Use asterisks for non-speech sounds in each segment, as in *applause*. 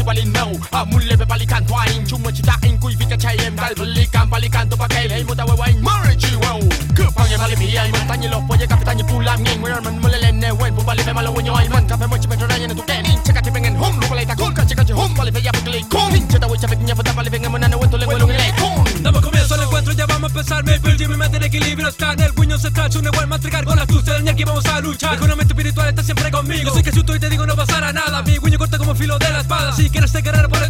actually know Ang ah, muli babalikan ko aing Chumuchitain ko'y vika chayem Dahil balikan balikan to pagkailay mo tawawain Marichiwo Kupang yung malimiyan man. Tanyi lopo yung kapitan yung pulang ngin. Where man mulalem newen Bumalik may malawin yung man. Kape mo chipet raya na tuken Chaka tipengen hum. Lupalay takun Kachi kachi hum. Balik pa yapit likun Hincha tawin chapit niya Pata balik pengen manana Wento lengwe lungin lekun Damos comienzo el encuentro Ya vamos a empezar. Me perdí mi mente en equilibrio Está en el puño se central Chune igual más trigar Con la astucia del ñaki vamos a luchar. Con una mente espiritual está siempre conmigo. Yo soy que si y te digo no pasará nada Mi filo de la espada. Si quieres te querer por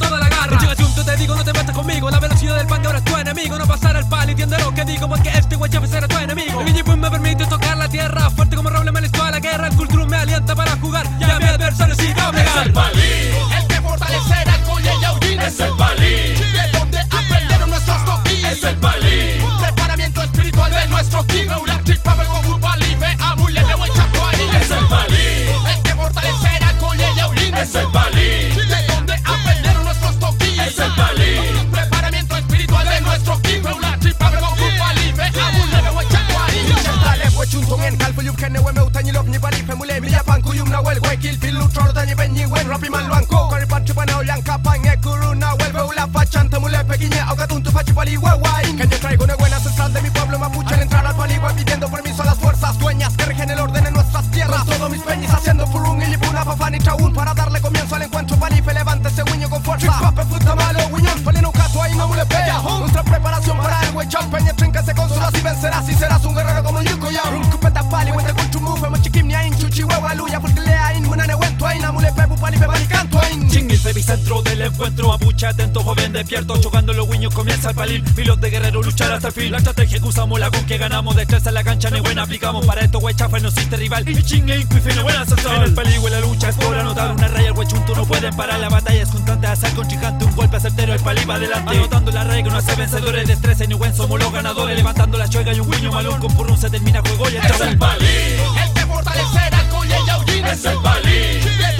Chocando los guiños comienza el palil Milos de Guerrero luchar hasta el fin. La estrategia que usamos la con que ganamos Destreza en la cancha no es buena Aplicamos. Para esto wey chafa no existe rival. Y chingue y no buena sazón. En el peligro la lucha es por anotar. Una raya el huechunto no pueden parar. La batalla es constante azar con gigante Un golpe certero el palil va adelante. Anotando la raya que no hace vencedores Destreza en buen somos los ganadores. Levantando la chuega y un guiño malón Con porrón se termina juego y el Es el palil El que fortalecerá el y el Es el palil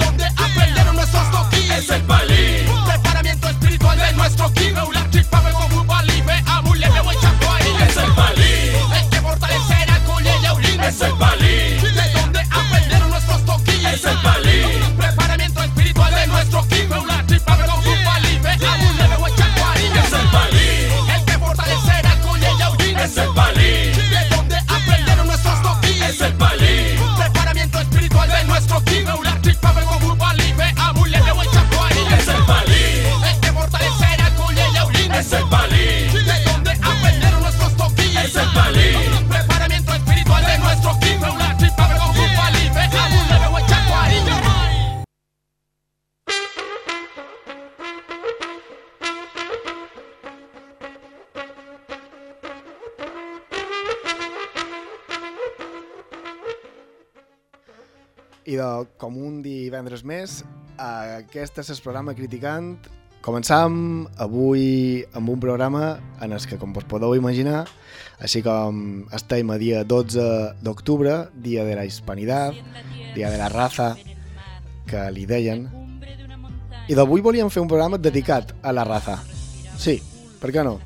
aquest és el programa Criticant. Començam avui amb un programa en el que, com vos podeu imaginar, així com estem a dia 12 d'octubre, dia de la hispanitat, dia de la raza, que li deien, i d'avui volíem fer un programa dedicat a la raza. Sí, per què no?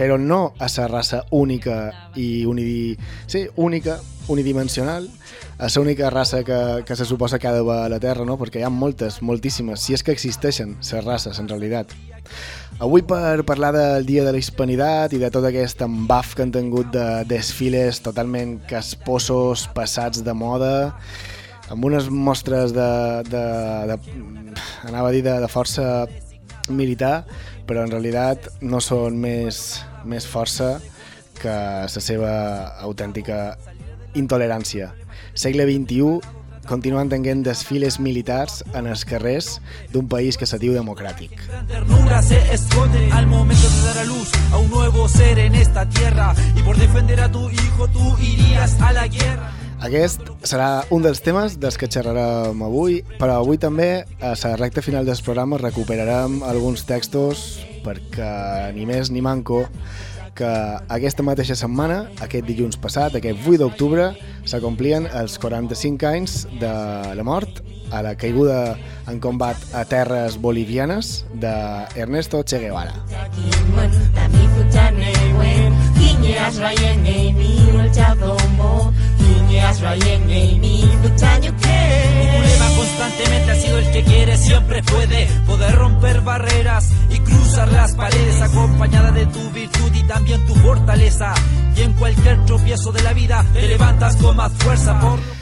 Però no a la raça única i unidi... sí, única, unidimensional, a l'única raça que, que se suposa que ha a la Terra, no? perquè hi ha moltes, moltíssimes, si és que existeixen les races en realitat. Avui per parlar del Dia de la Hispanitat i de tot aquest embaf que han tingut de desfiles totalment casposos, passats de moda, amb unes mostres de, de, de anava a dir, de, de força militar, però en realitat no són més, més força que la seva autèntica intolerància. Segle XXI continuen tenint desfiles militars en els carrers d'un país que se diu democràtic. Al momento de dar a luz a un nuevo ser en esta tierra y por defender a tu hijo tú irías a la guerra. Aquest serà un dels temes dels que xerrarem avui, però avui també a la recta final del programa recuperarem alguns textos perquè ni més ni manco que aquesta mateixa setmana, aquest dilluns passat, aquest 8 d'octubre, s'acomplien els 45 anys de la mort a la caiguda en combat a terres bolivianes de Ernesto Che Guevara. constantemente ha sido el que quiere, siempre puede poder romper barreras y cruzar las paredes acompañada de tu virtud y también tu fortaleza. Y en cualquier tropiezo de la vida te levantas con más fuerza por...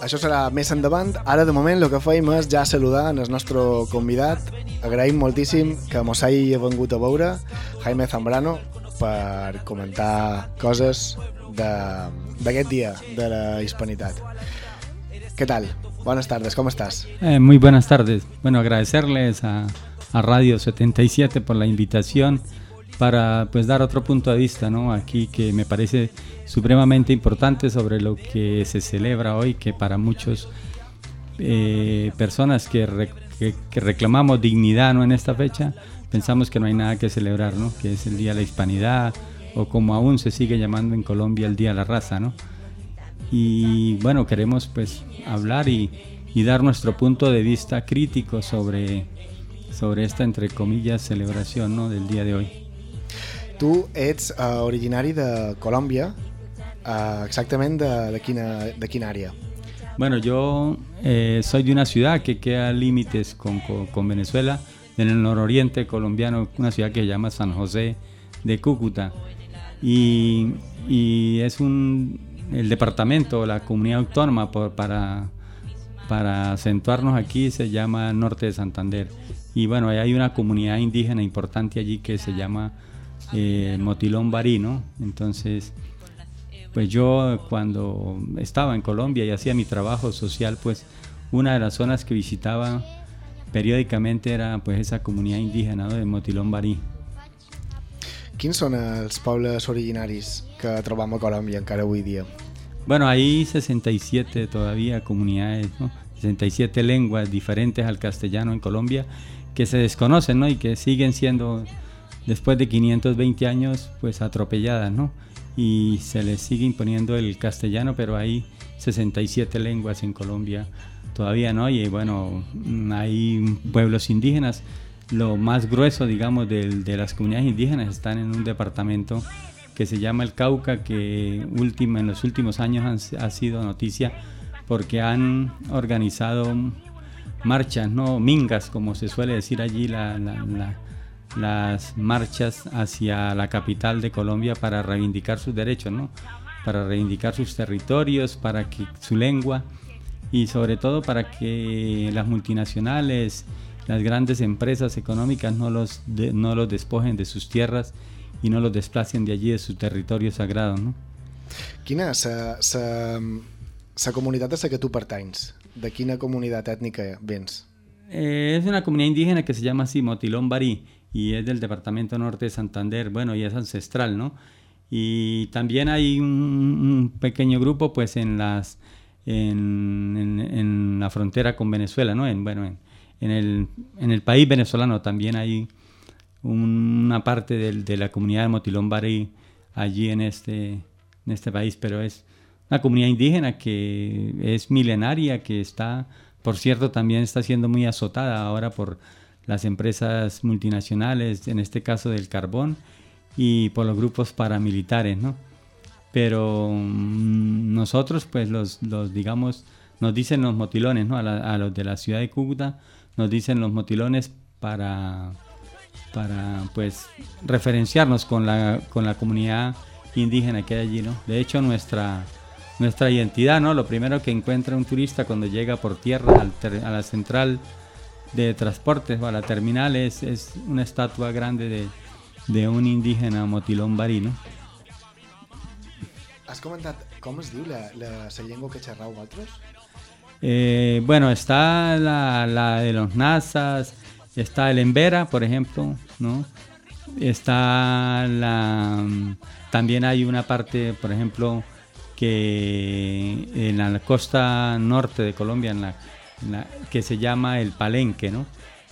Això serà més endavant. Ara, de moment, el que feim és ja saludar el nostre convidat. Agraïm moltíssim que mos hagi vengut a veure, Jaime Zambrano, per comentar coses d'aquest dia de la hispanitat. ¿Qué tal? Buenas tardes, ¿cómo estás? Eh, muy buenas tardes. Bueno, agradecerles a, a, Radio 77 por la invitación para pues dar otro punto de vista, ¿no? Aquí que me parece supremamente importante sobre lo que se celebra hoy, que para muchos eh, personas que, reclamamos dignidad, ¿no? En esta fecha, pensamos que no hay nada que celebrar, ¿no? Que es el Día de la Hispanidad o como aún se sigue llamando en Colombia el Día de la Raza, ¿no? y bueno, queremos pues hablar y, y, dar nuestro punto de vista crítico sobre, sobre esta, entre comillas, celebración ¿no? del día de hoy. Tu ets uh, originari de Colòmbia, uh, exactament de, de, de quina àrea? Bueno, yo eh, soy de una ciudad que queda límites con, con, Venezuela, en el nororiente colombiano, una ciudad que se llama San José de Cúcuta. Y, y es un, el departamento, la comunidad autónoma para, para acentuarnos aquí se llama Norte de Santander. Y bueno, hay una comunidad indígena importante allí que se llama eh, Motilón Barino. Entonces, pues yo cuando estaba en Colombia y hacía mi trabajo social, pues una de las zonas que visitaba periódicamente era pues esa comunidad indígena ¿no? de Motilón Barí. Quins són els pobles originaris que trobam a Colòmbia encara avui dia? Bueno, hay 67 todavía comunidades, ¿no? 67 lenguas diferentes al castellano en Colombia que se desconocen ¿no? y que siguen siendo, después de 520 años, pues atropelladas, ¿no? Y se les sigue imponiendo el castellano, pero hay 67 lenguas en Colombia todavía, ¿no? Y bueno, hay pueblos indígenas lo más grueso, digamos, de, de, las comunidades indígenas están en un departamento que se llama el Cauca, que última, en los últimos años ha sido noticia porque han organizado marchas, no mingas, como se suele decir allí, la, las marchas hacia la capital de Colombia para reivindicar sus derechos, ¿no? para reivindicar sus territorios, para que su lengua y sobre todo para que las multinacionales las grandes empresas económicas no los, de, no los despojen de sus tierras y no los desplacen de allí, de su territorio sagrado. ¿no? Quina és la comunitat a la que tu pertanys? De quina comunitat ètnica vens? Eh, es una comunidad indígena que se llama así Motilón Barí y es del departamento norte de Santander, bueno, y es ancestral, ¿no? Y también hay un, un pequeño grupo pues en las en, en- la frontera con Venezuela, ¿no? En, bueno, en, en el, en el país venezolano también hay una parte del- de, la comunidad de Motilón Barí allí en este, en este país, pero es una comunidad indígena que es milenaria, que está, por cierto, también está siendo muy azotada ahora por las empresas multinacionales, en este caso del carbón, y por los grupos paramilitares, ¿no? Pero mm, nosotros, pues los, digamos, nos dicen los motilones, ¿no? A, los de la ciudad de Cúcuta, nos dicen los motilones para, para pues, referenciarnos con la, con la comunidad indígena que hay allí, ¿no? De hecho, nuestra, nuestra identidad, ¿no? Lo primero que encuentra un turista cuando llega por tierra a la central de transportes o a la terminal es, es una estatua grande de, de un indígena motilón barí, ¿no? Has comentat com es diu la, la, la llengua que xerrau vosaltres? Eh, bueno, está la, la de los nazas, está el embera, por ejemplo, ¿no? Está la... También hay una parte, por ejemplo, que en la costa norte de Colombia, en la, que se llama el palenque, ¿no?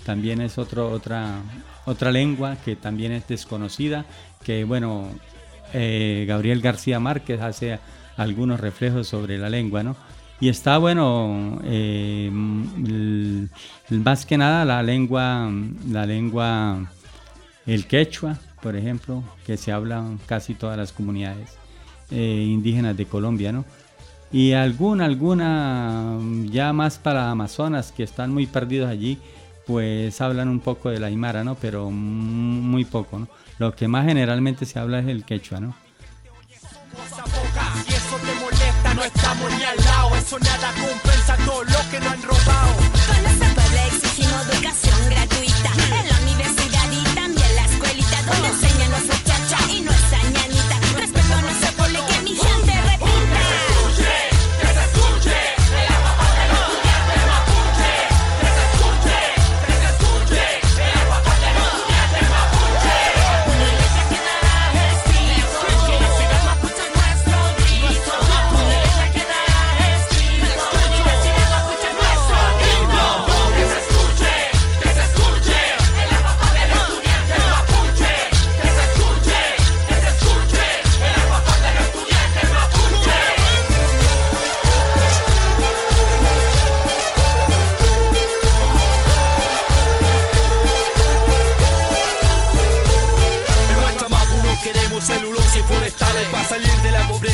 También es otro, otra, otra lengua que también es desconocida, que bueno, eh, Gabriel García Márquez hace algunos reflejos sobre la lengua, ¿no? Y está, bueno, eh, el- más que nada la lengua, la lengua, el quechua, por ejemplo, que se habla casi todas las comunidades eh, indígenas de Colombia, ¿no? Y alguna, alguna, mm, ya más para Amazonas, que están muy perdidos allí, pues hablan un poco de la Aymara, ¿no? Pero muy poco, ¿no? Lo que más generalmente se habla es el quechua, ¿no? y eso te molesta, no estamos ni al lado, eso nada compensa todo lo que nos han robado. Con nuestro pueblo exigimos educación gratuita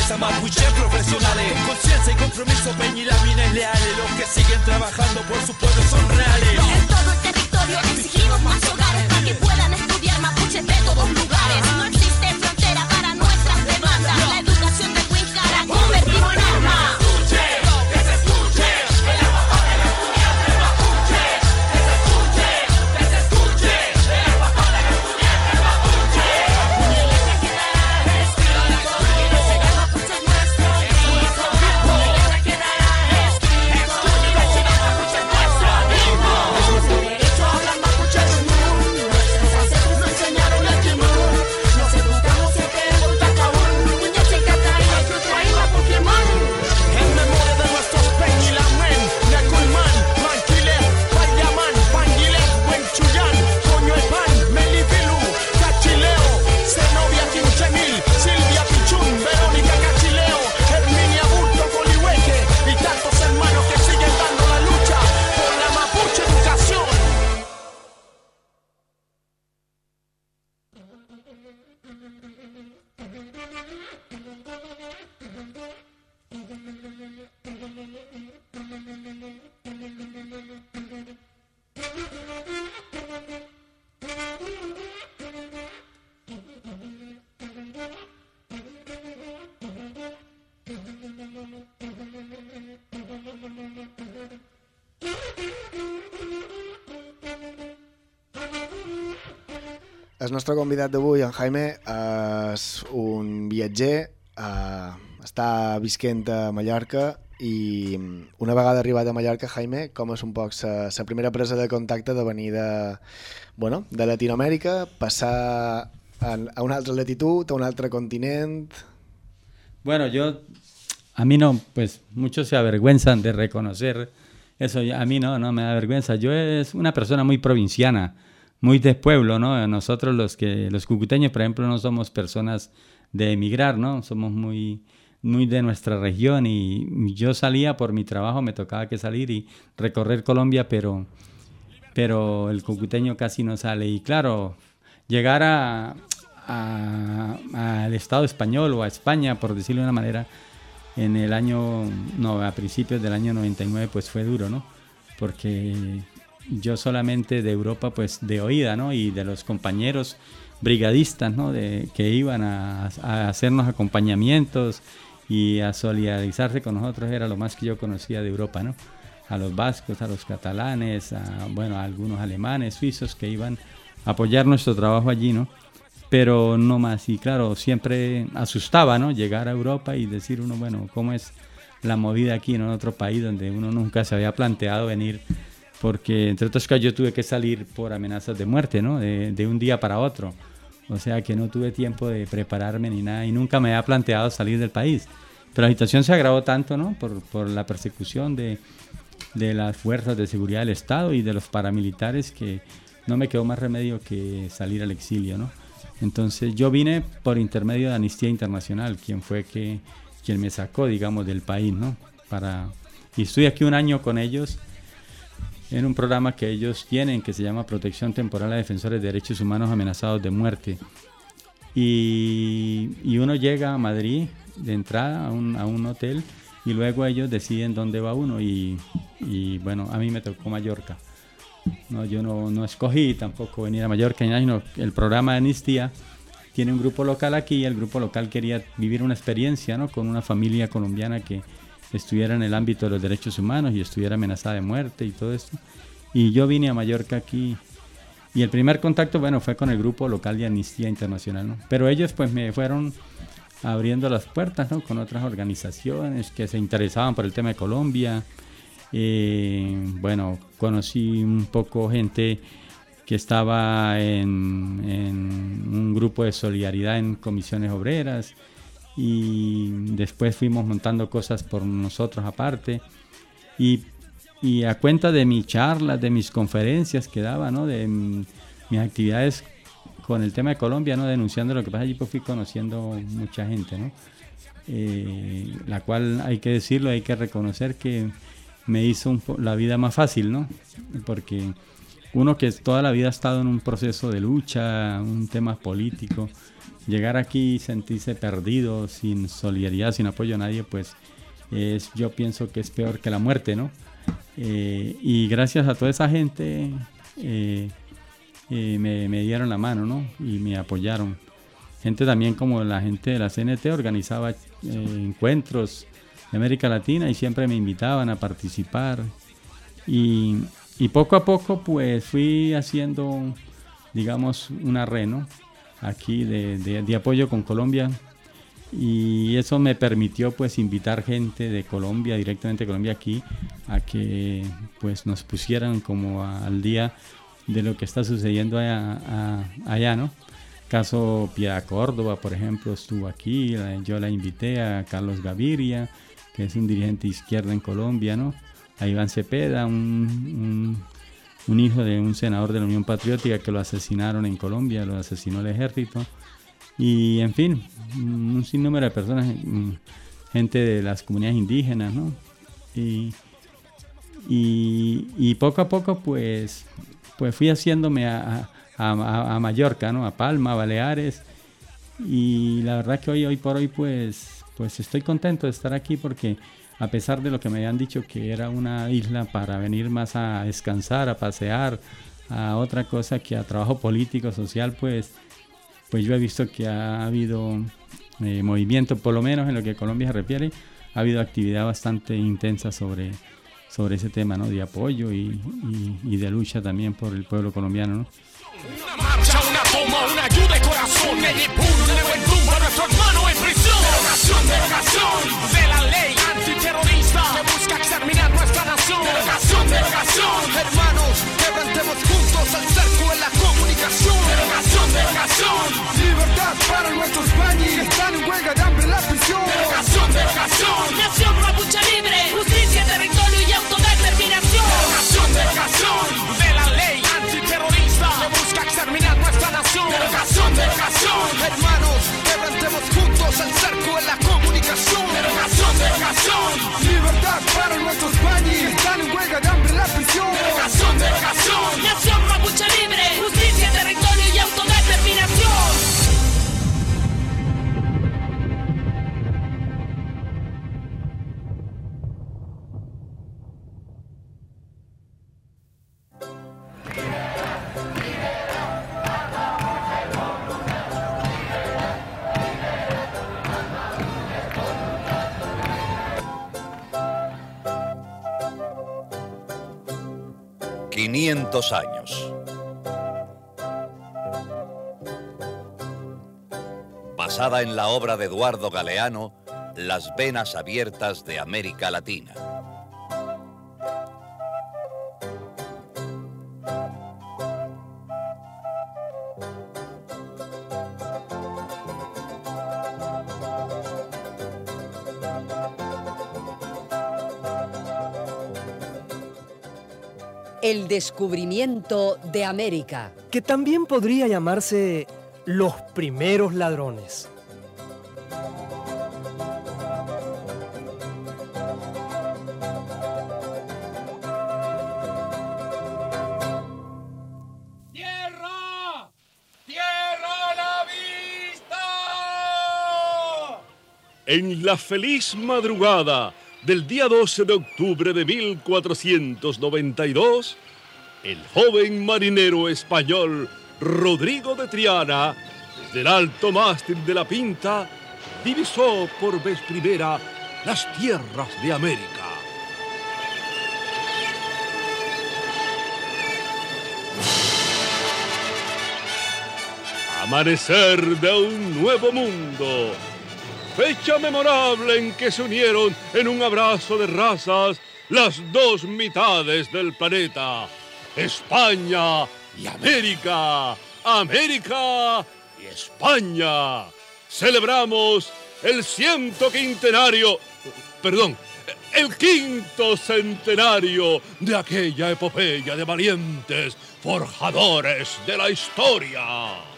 la pobreza mapuche profesionales. Con conciencia y compromiso peñilamines leales, los que siguen trabajando por su pueblo son reales. Nostre convidat d'avui, en Jaime, és un viatger, eh, està visquent a Mallorca i una vegada arribat a Mallorca, Jaime, com és un poc la primera presa de contacte de venir de, bueno, de Latinoamèrica, passar a, una altra latitud, a un altre continent... Bueno, yo a mí no, pues muchos se avergüenzan de reconocer eso. A mí no, no me da vergüenza. Yo es una persona muy provinciana, muy de pueblo, ¿no? Nosotros los que los cucuteños, por ejemplo, no somos personas de emigrar, ¿no? Somos muy muy de nuestra región y yo salía por mi trabajo, me tocaba que salir y recorrer Colombia, pero pero el cucuteño casi no sale y claro, llegar a, al Estado español o a España, por decirlo de una manera, en el año, no, a principios del año 99, pues fue duro, ¿no? Porque yo solamente de Europa, pues de oída, ¿no? Y de los compañeros brigadistas, ¿no? De, que iban a, hacernos acompañamientos y a solidarizarse con nosotros, era lo más que yo conocía de Europa, ¿no? A los vascos, a los catalanes, a, bueno, a algunos alemanes, suizos que iban a apoyar nuestro trabajo allí, ¿no? pero no más. Y claro, siempre asustaba, ¿no? Llegar a Europa y decir uno, bueno, ¿cómo es la movida aquí en otro país donde uno nunca se había planteado venir? Porque, entre otras cosas, yo tuve que salir por amenazas de muerte, ¿no? De, de un día para otro. O sea que no tuve tiempo de prepararme ni nada y nunca me había planteado salir del país. Pero la situación se agravó tanto, ¿no? Por, por la persecución de, de las fuerzas de seguridad del Estado y de los paramilitares que no me quedó más remedio que salir al exilio, ¿no? Entonces yo vine por intermedio de Amnistía Internacional, quien fue que, quien me sacó, digamos, del país, ¿no? Para, y estoy aquí un año con ellos en un programa que ellos tienen que se llama Protección Temporal a Defensores de Derechos Humanos Amenazados de Muerte. Y, y uno llega a Madrid de entrada a un, a un, hotel y luego ellos deciden dónde va uno y, y bueno, a mí me tocó Mallorca. No, yo no, no escogí tampoco venir a Mallorca, sino el programa de Amnistía tiene un grupo local aquí y el grupo local quería vivir una experiencia ¿no? con una familia colombiana que estuviera en el ámbito de los derechos humanos y estuviera amenazada de muerte y todo esto. Y yo vine a Mallorca aquí y el primer contacto, bueno, fue con el grupo local de Amnistía Internacional. Pero ellos pues me fueron abriendo las puertas, ¿no? Con otras organizaciones que se interesaban por el tema de Colombia, eh, bueno, conocí un poco gente que estaba en, un grupo de solidaridad en comisiones obreras y después fuimos montando cosas por nosotros aparte y, a cuenta de mis charlas, de mis conferencias que daba, ¿no? de mis actividades con el tema de Colombia, ¿no? denunciando lo que pasa allí, pues fui conociendo mucha gente, ¿no? Eh, la cual hay que decirlo, hay que reconocer que me hizo la vida más fácil, ¿no? Porque uno que toda la vida ha estado en un proceso de lucha, un tema político, llegar aquí y sentirse perdido, sin solidaridad, sin apoyo a nadie, pues es, yo pienso que es peor que la muerte, ¿no? Eh, y gracias a toda esa gente eh, eh, me, me, dieron la mano, ¿no? Y me apoyaron. Gente también como la gente de la CNT organizaba encuentros América Latina y siempre me invitaban a participar. Y, poco a poco pues fui haciendo, digamos, un arreno aquí de, apoyo con Colombia y eso me permitió pues invitar gente de Colombia, directamente de Colombia aquí, a que pues nos pusieran como al día de lo que está sucediendo allá, allá ¿no? Caso Piedad Córdoba, por ejemplo, estuvo aquí, yo la invité a Carlos Gaviria, que es un dirigente izquierda en Colombia, ¿no? A Iván Cepeda, un, hijo de un senador de la Unión Patriótica que lo asesinaron en Colombia, lo asesinó el ejército. Y en fin, un sinnúmero de personas, mm, gente de las comunidades indígenas, ¿no? Y, poco a poco, pues, pues fui haciéndome a, a, Mallorca, ¿no? A Palma, a Baleares. Y la verdad que hoy, hoy por hoy, pues pues estoy contento de estar aquí porque a pesar de lo que me habían dicho que era una isla para venir más a descansar, a pasear, a otra cosa que a trabajo político, social, pues, pues yo he visto que ha habido eh, movimiento, por lo menos en lo que Colombia se refiere, ha habido actividad bastante intensa sobre, sobre ese tema ¿no? de apoyo y, de lucha también por el pueblo colombiano. ¿no? Una marcha, una toma, una ayuda de corazón, nuestro hermano en prisión. Derogación, derogación Eduardo Galeano, Las venas abiertas de América Latina. El descubrimiento de América. que también podría llamarse los primeros ladrones. En la feliz madrugada del día 12 de octubre de 1492, el joven marinero español Rodrigo de Triana, desde el alto mástil de la Pinta, divisó por vez primera las tierras de América. Amanecer de un nuevo mundo. Fecha memorable en que se unieron en un abrazo de razas las dos mitades del planeta. España y América. América y España. Celebramos el ciento quintenario, perdón, el quinto centenario de aquella epopeya de valientes forjadores de la historia.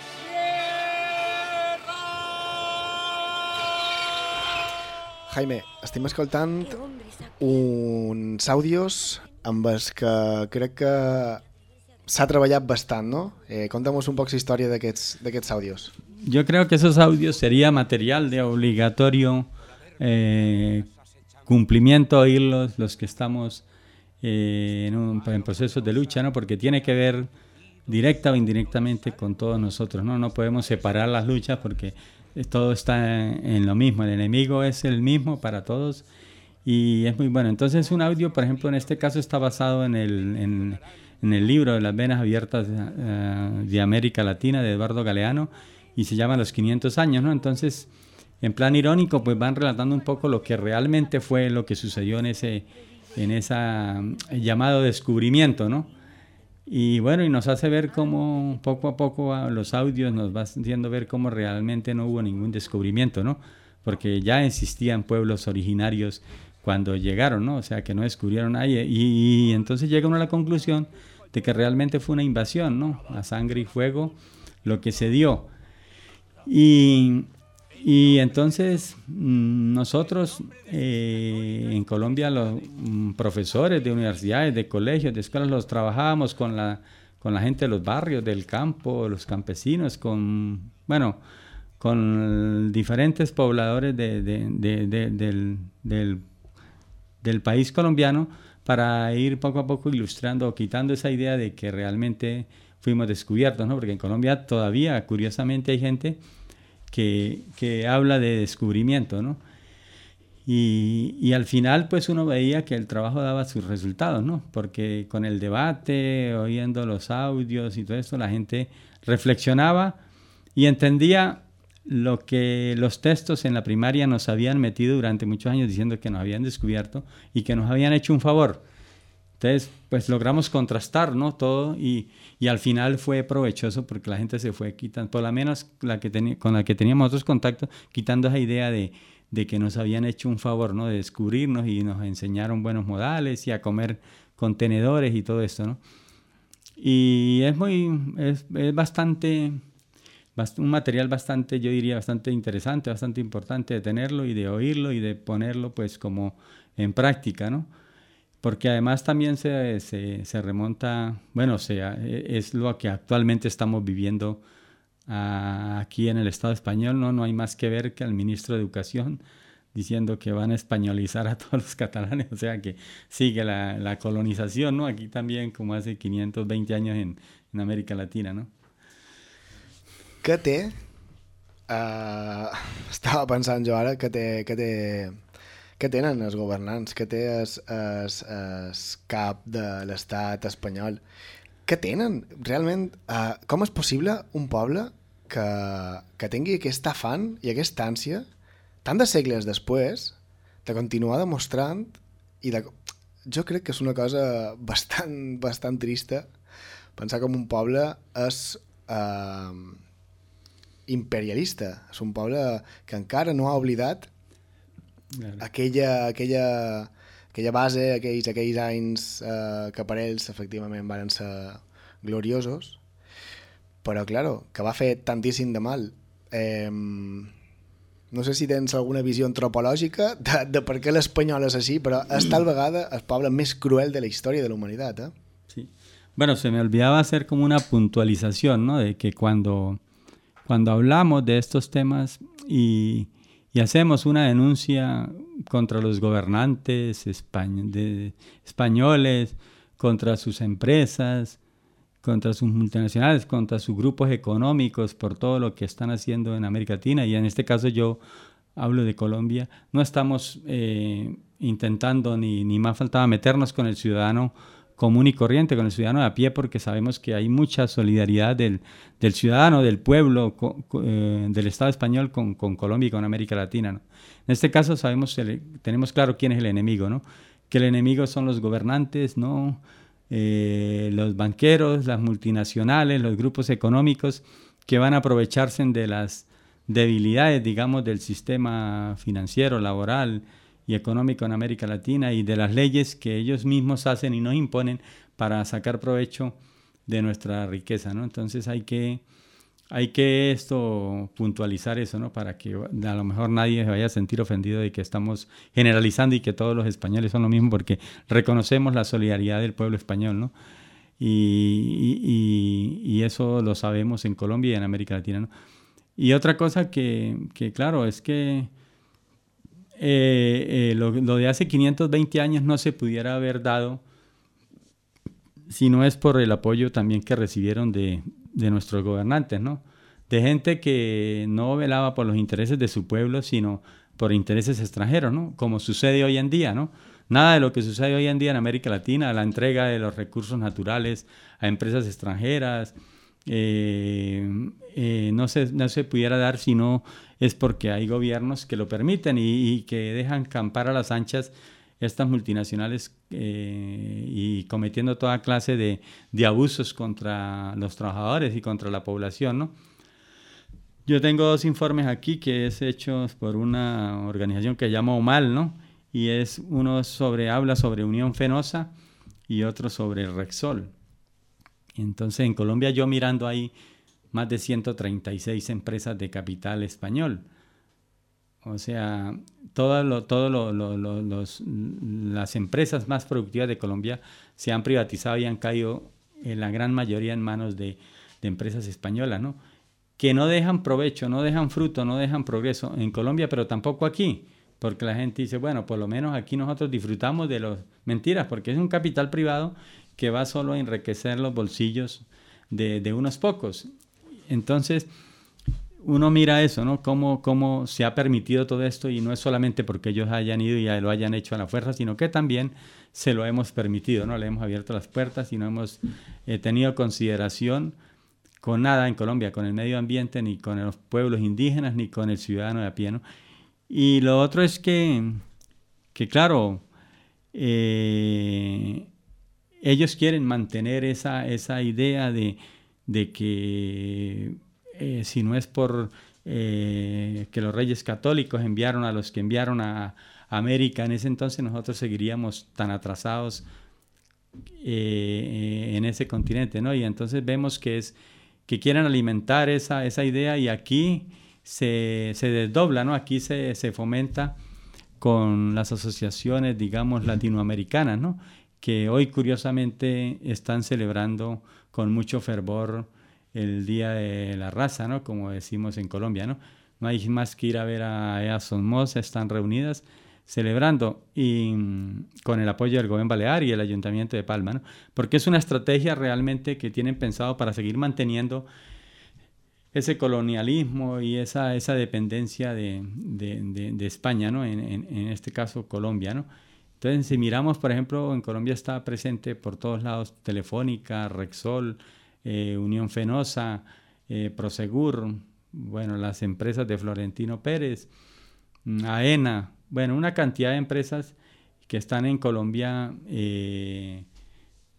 Jaime, estem escoltant uns àudios amb els que crec que s'ha treballat bastant, no? Eh, Conta'm un poc la història d'aquests àudios. Yo creo que esos audios sería material de obligatorio eh, cumplimiento oírlos los que estamos eh, en, un, en procesos de lucha, ¿no? Porque tiene que ver directa o indirectamente con todos nosotros, ¿no? No podemos separar las luchas porque todo está en, lo mismo. El enemigo es el mismo para todos y es muy bueno. Entonces un audio, por ejemplo, en este caso está basado en el, libro de las venas abiertas eh, de América Latina de Eduardo Galeano y se llama Los 500 años, ¿no? Entonces, en plan irónico, pues van relatando un poco lo que realmente fue lo que sucedió en ese eh, llamado descubrimiento, ¿no? Y bueno, y nos hace ver cómo poco a poco a los audios nos va haciendo ver cómo realmente no hubo ningún descubrimiento, ¿no? Porque ya existían pueblos originarios cuando llegaron, ¿no? O sea, que no descubrieron ahí. Y, y entonces llega uno a la conclusión de que realmente fue una invasión, ¿no? A sangre y fuego lo que se dio. Y, y entonces mm, nosotros eh, en Colombia, los mm, profesores de universidades, de colegios, de escuelas, los trabajábamos con la, con la gente de los barrios, del campo, los campesinos, con, bueno, con diferentes pobladores de- de- de- de- del, del, del país colombiano para ir poco a poco ilustrando, quitando esa idea de que realmente fuimos descubiertos, ¿no? Porque en Colombia todavía, curiosamente, hay gente que, que habla de descubrimiento, ¿no? Y, y al final, pues uno veía que el trabajo daba sus resultados, ¿no? Porque con el debate, oyendo los audios y todo esto, la gente reflexionaba y entendía lo que los textos en la primaria nos habían metido durante muchos años diciendo que nos habían descubierto y que nos habían hecho un favor. Entonces, pues logramos contrastar, ¿no? Todo y, y al final fue provechoso porque la gente se fue quitando, por lo menos la que con la que teníamos otros contactos, quitando esa idea de, de que nos habían hecho un favor, ¿no? De descubrirnos y nos enseñaron buenos modales y a comer contenedores y todo esto, ¿no? Y es muy, es, es bastante bast- un material bastante, yo diría, bastante interesante, bastante importante de tenerlo y de oírlo y de ponerlo pues como en práctica, ¿no? Porque además también se, se, remonta, bueno, o sea, e- es lo que actualmente estamos viviendo ah, aquí en el Estado español, ¿no? No hay más que ver que al ministro de Educación diciendo que van a españolizar a *laughs* todos los catalanes, o sea que sigue la, la colonización, ¿no? Aquí también como hace 520 años en, en América Latina, ¿no? Què té... Uh, *laughs* estava pensant jo que que què tenen els governants, què té es, es, es cap de l'estat espanyol, què tenen? Realment, uh, com és possible un poble que, que tingui aquest afant i aquesta ànsia tant de segles després de continuar demostrant i de, jo crec que és una cosa *laughs* bastant, bastant trista pensar com un poble és eh, imperialista. És un poble que encara no ha oblidat aquella, aquella, aquella base, aquells, aquells anys eh, que per ells efectivament van ser gloriosos, però, claro, que va fer tantíssim de mal. Eh, no sé si tens alguna visió antropològica de, de per què l'espanyol és així, però és tal vegada el poble més cruel de la història de la humanitat. Eh? Sí. Bueno, se me olvidaba hacer como una puntualización, ¿no? De que cuando, cuando hablamos de estos temas y, y hacemos una denuncia contra los gobernantes españoles, contra sus empresas, contra sus multinacionales, contra sus grupos económicos, por todo lo que están haciendo en América Latina, y en este caso yo hablo de Colombia, no estamos eh, intentando ni, ni más faltaba meternos con el ciudadano común y corriente, con el ciudadano de a pie, porque sabemos que hay mucha solidaridad del, del ciudadano, del pueblo, eh, del Estado español con, con Colombia y con América Latina. En este caso sabemos, el- tenemos claro quién es el enemigo, ¿no? que el enemigo son los gobernantes, ¿no? Eh, los banqueros, las multinacionales, los grupos económicos que van a aprovecharse de las debilidades, digamos, del sistema financiero, laboral y económico en América Latina y de las leyes que ellos mismos hacen y nos imponen para sacar provecho de nuestra riqueza, ¿no? Entonces hay que, hay que esto puntualizar eso, ¿no? Para que a lo mejor nadie se vaya a sentir ofendido de que estamos generalizando y que todos los españoles son lo mismo, porque reconocemos la solidaridad del pueblo español, ¿no? Y- y- y eso lo sabemos en Colombia y en América Latina, ¿no? Y otra cosa que, que, claro, es que eh, eh, lo, de hace 520 años no se pudiera haber dado si no es por el apoyo también que recibieron de, nuestros gobernantes, ¿no? De gente que no velaba por los intereses de su pueblo, sino por intereses extranjeros, ¿no? Como sucede hoy en día, ¿no? Nada de lo que sucede hoy en día en América Latina, la entrega de los recursos naturales a empresas extranjeras, eh, no, se, no se pudiera dar si no es porque hay gobiernos que lo permiten y, que dejan campar a las anchas estas multinacionales eh, y cometiendo toda clase de, de abusos contra los trabajadores y contra la población, ¿no? Yo tengo dos informes aquí que es hechos por una organización que se llama OMAL, ¿no? Y es uno sobre, habla sobre Unión Fenosa y otro sobre Rexol. Entonces en Colombia yo mirando ahí más de 136 empresas de capital español. O sea, todas las empresas más productivas de Colombia se han privatizado y han caído en la gran mayoría en manos de, de empresas españolas, ¿no? Que no dejan provecho, no dejan fruto, no dejan progreso en Colombia, pero tampoco aquí. Porque la gente dice, bueno, por lo menos aquí nosotros disfrutamos de los mentiras, porque es un capital privado que va solo a enriquecer los bolsillos de unos pocos. Entonces, uno mira eso, ¿no? Cómo, cómo se ha permitido todo esto y no es solamente porque ellos hayan ido y lo hayan hecho a la fuerza, sino que también se lo hemos permitido, ¿no? Le hemos abierto las puertas y no hemos eh, tenido consideración con nada en Colombia, con el medio ambiente, ni con los pueblos indígenas, ni con el ciudadano de a pie, ¿no? Y lo otro es que, que claro, eh, ellos quieren mantener esa, esa idea de, de que eh, si no es por eh, que los reyes católicos enviaron a los que enviaron a, América en ese entonces, nosotros seguiríamos tan atrasados eh, en ese continente, ¿no? Y entonces vemos que es que quieren alimentar esa, esa idea y aquí se, se desdobla, ¿no? Aquí se, se fomenta con las asociaciones, digamos, latinoamericanas, ¿no? que hoy curiosamente están celebrando con mucho fervor el Día de la Raza, ¿no? como decimos en Colombia. No, no hay más que ir a ver a Eason Moss, están reunidas celebrando y mm, con el apoyo del gobierno balear y el ayuntamiento de Palma, ¿no? porque es una estrategia realmente que tienen pensado para seguir manteniendo ese colonialismo y esa, esa dependencia de, de, España, ¿no? En, este caso Colombia. Entonces, si miramos, por ejemplo, en Colombia está presente por todos lados Telefónica, Rexol, eh, Unión Fenosa, eh, Prosegur, bueno, las empresas de Florentino Pérez, mm, AENA, bueno, una cantidad de empresas que están en Colombia, eh,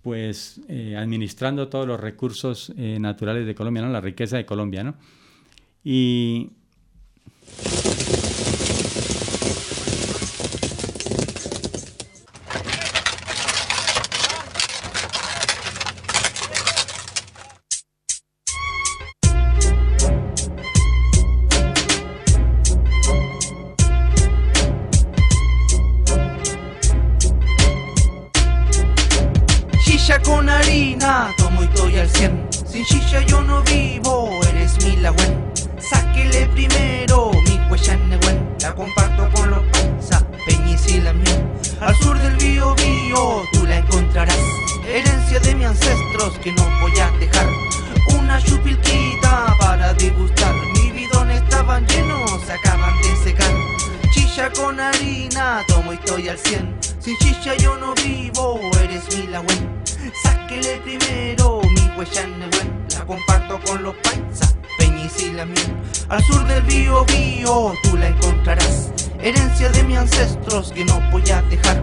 pues administrando todos los recursos naturales de Colombia, ¿no? la riqueza de Colombia. ¿no? Y Sáquele primero, mi huella en la comparto con los paisas, peñis y la miel. Al sur del río Bío, tú la encontrarás, herencia de mis ancestros que no voy a dejar.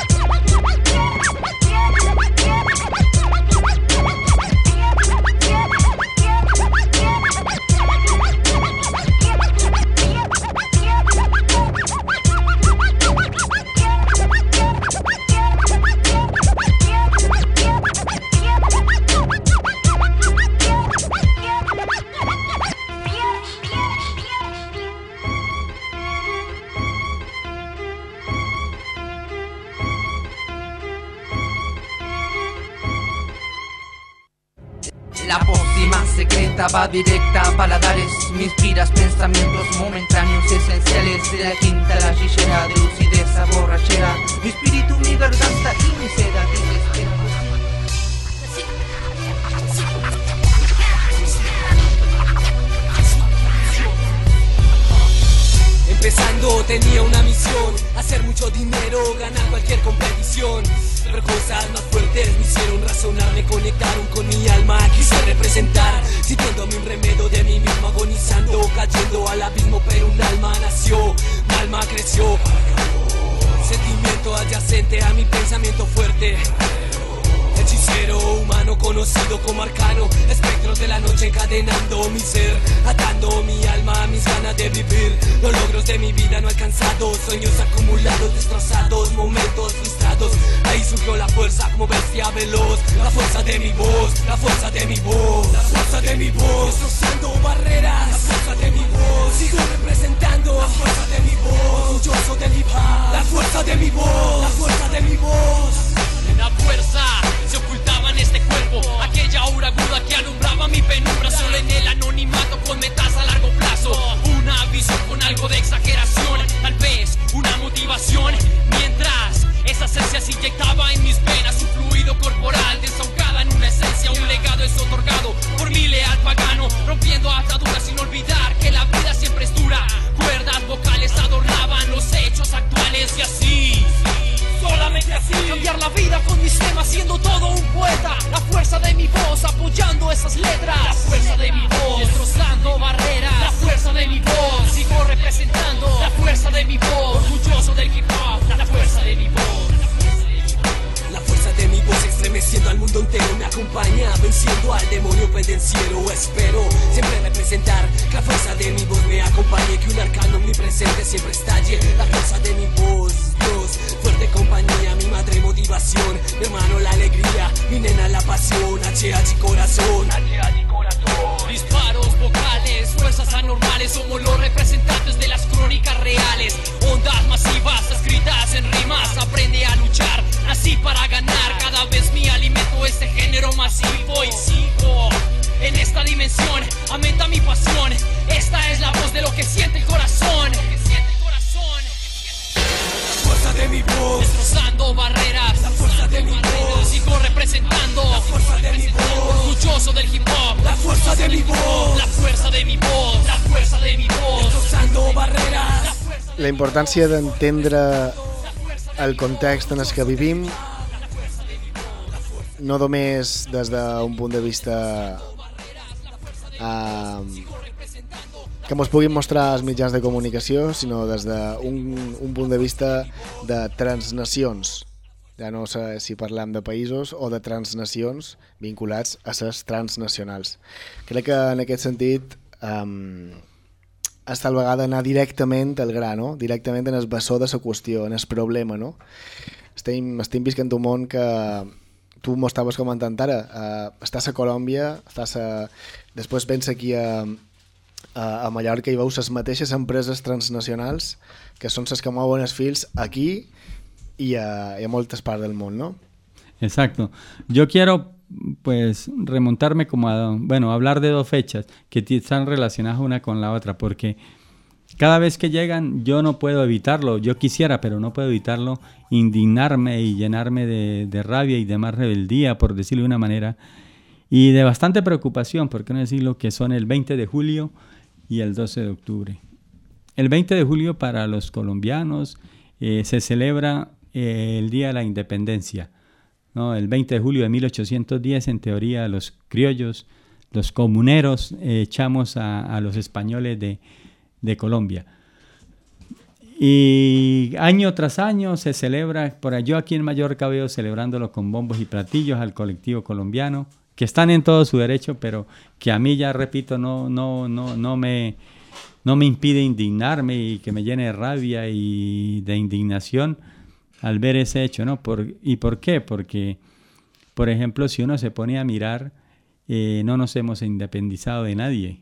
inspiras pensamientos momentáneos esenciales De la quinta la chillera de lucidez borrachera. Mi espíritu, mi garganta y mi seda Empezando tenía una misión, hacer mucho dinero, ganar cualquier competición. Pero cosas más fuertes me hicieron razonar, me conectaron con mi alma, quise representar, sintiéndome un remedio de mí mismo agonizando, cayendo al abismo, pero un alma nació, mi alma creció. Sentimiento adyacente a mi pensamiento fuerte. Hechicero humano conocido como arcano Espectros de la noche encadenando mi ser Atando mi alma a mis ganas de vivir. Los logros de mi vida no alcanzados Sueños acumulados, destrozados Momentos frustrados. Ahí surgió la fuerza como bestia veloz La fuerza de mi voz, la fuerza de mi voz La fuerza de mi voz. Destrozando barreras La fuerza de mi voz. Sigo representando La fuerza de mi voz Orgulloso de mi paz La fuerza de mi voz La fuerza de mi voz la fuerza se ocultaba en este cuerpo. Aquella aura aguda que alumbraba mi penumbra. Solo en el anonimato con metas a largo plazo. Una visión con algo de exageración. Tal vez una motivación. Mientras esa esencia se inyectaba en mis venas. Un fluido corporal desahogada en una esencia. Un legado es otorgado por mi representar. Importància d'entendre el context en el que vivim no només des d'un punt de vista uh, que ens puguin mostrar els mitjans de comunicació, sinó des d'un un punt de vista de transnacions. Ja no sé si parlem de països o de transnacions vinculats a les transnacionals. Crec que en aquest sentit um, és tal vegada anar directament al gra, no? directament en el bessó de la qüestió, en el problema. No? Estem, estem visquent un món que tu m'ho estaves comentant ara, uh, estàs a Colòmbia, estàs a... després vens aquí a, a, a Mallorca i veus les mateixes empreses transnacionals que són les que mouen els fils aquí i a, i a moltes parts del món, no? Exacto. Yo quiero pues remontarme como a, bueno, hablar de dos fechas que están relacionadas una con la otra, porque cada vez que llegan yo no puedo evitarlo, yo quisiera, pero no puedo evitarlo, indignarme y llenarme de, de rabia y de más rebeldía, por decirlo de una manera, y de bastante preocupación, por qué no decirlo, que son el 20 de julio y el 12 de octubre. El 20 de julio para los colombianos eh, se celebra eh, el Día de la Independencia. El 20 de julio de 1810, en teoría, los criollos, los comuneros, eh, echamos a, los españoles de, Colombia. Y año tras año se celebra, por yo aquí en Mallorca veo celebrándolo con bombos y platillos al colectivo colombiano, que están en todo su derecho, pero que a mí ya repito, no, no, no, no me, no me impide indignarme y que me llene de rabia y de indignación al ver ese hecho, ¿no? Por, ¿Y por qué? Porque, por ejemplo, si uno se pone a mirar, eh, no nos hemos independizado de nadie.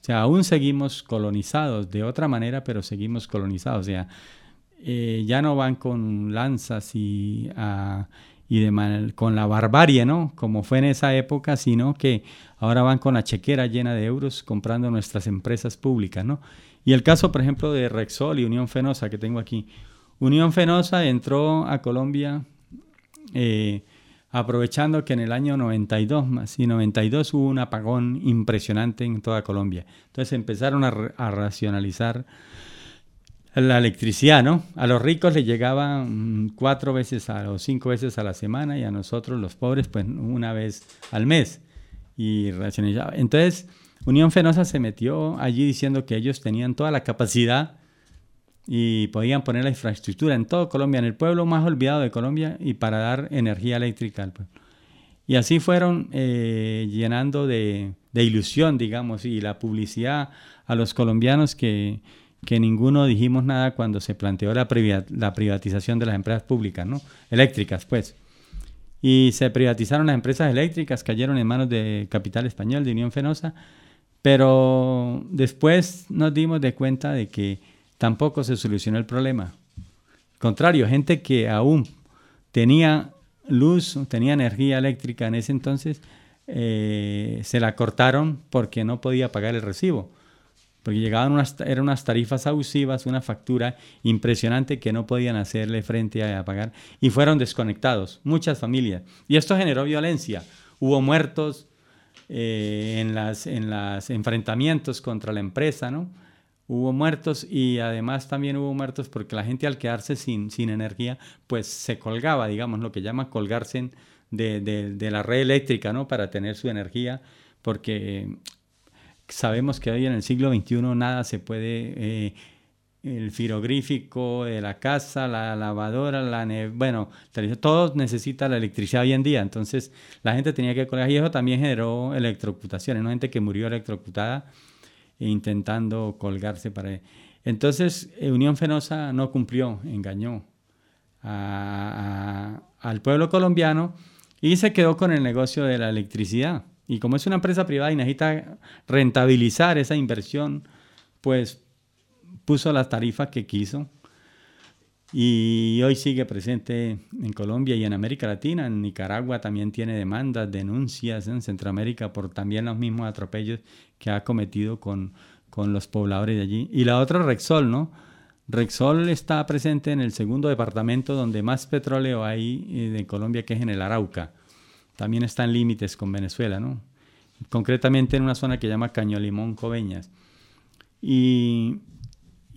O sea, aún seguimos colonizados de otra manera, pero seguimos colonizados. O sea, eh, ya no van con lanzas y, ah, y de con la barbarie, ¿no? Como fue en esa época, sino que ahora van con la chequera llena de euros comprando nuestras empresas públicas, ¿no? Y el caso, por ejemplo, de Rexol y Unión Fenosa que tengo aquí. Unión Fenosa entró a Colombia eh, aprovechando que en el año 92, más y 92 hubo un apagón impresionante en toda Colombia. Entonces empezaron a racionalizar la electricidad, ¿no? A los ricos les llegaba mm, cuatro veces a, o cinco veces a la semana y a nosotros los pobres pues una vez al mes. Y racionalizaba. Entonces Unión Fenosa se metió allí diciendo que ellos tenían toda la capacidad y podían poner la infraestructura en todo Colombia, en el pueblo más olvidado de Colombia, y para dar energía eléctrica al pueblo. Y así fueron eh, llenando de, ilusión, digamos, y la publicidad a los colombianos que, que ninguno dijimos nada cuando se planteó la, la privatización de las empresas públicas, ¿no? Eléctricas, pues. Y se privatizaron las empresas eléctricas, cayeron en manos de capital español, de Unión Fenosa, pero después nos dimos de cuenta de que tampoco se solucionó el problema. Contrario, gente que aún tenía luz, tenía energía eléctrica en ese entonces, eh, se la cortaron porque no podía pagar el recibo. Porque llegaban unas, eran unas tarifas abusivas, una factura impresionante que no podían hacerle frente a, a pagar y fueron desconectados, muchas familias. Y esto generó violencia. Hubo muertos eh, en los en las enfrentamientos contra la empresa, ¿no? Hubo muertos y además también hubo muertos porque la gente al quedarse sin, sin energía, pues se colgaba, digamos, lo que llama colgarse de, de- de la red eléctrica, ¿no? Para tener su energía, porque sabemos que hoy en el siglo XXI nada se puede, eh, el frigorífico, eh, la casa, la lavadora, la bueno, todo necesita la electricidad hoy en día, entonces la gente tenía que colgar y eso también generó electrocutaciones, ¿no? gente que murió electrocutada intentando colgarse para... Entonces, eh, Unión Fenosa no cumplió, engañó al pueblo colombiano y se quedó con el negocio de la electricidad. Y como es una empresa privada y necesita rentabilizar esa inversión, pues puso las tarifas que quiso y hoy sigue presente en Colombia y en América Latina. En Nicaragua también tiene demandas, denuncias en Centroamérica por también los mismos atropellos que ha cometido con, con los pobladores de allí. Y la otra, Rexol, ¿no? Rexol está presente en el segundo departamento donde más petróleo hay eh, de Colombia, que es en el Arauca. También está en límites con Venezuela, ¿no? Concretamente en una zona que se llama Caño Limón Coveñas. Y,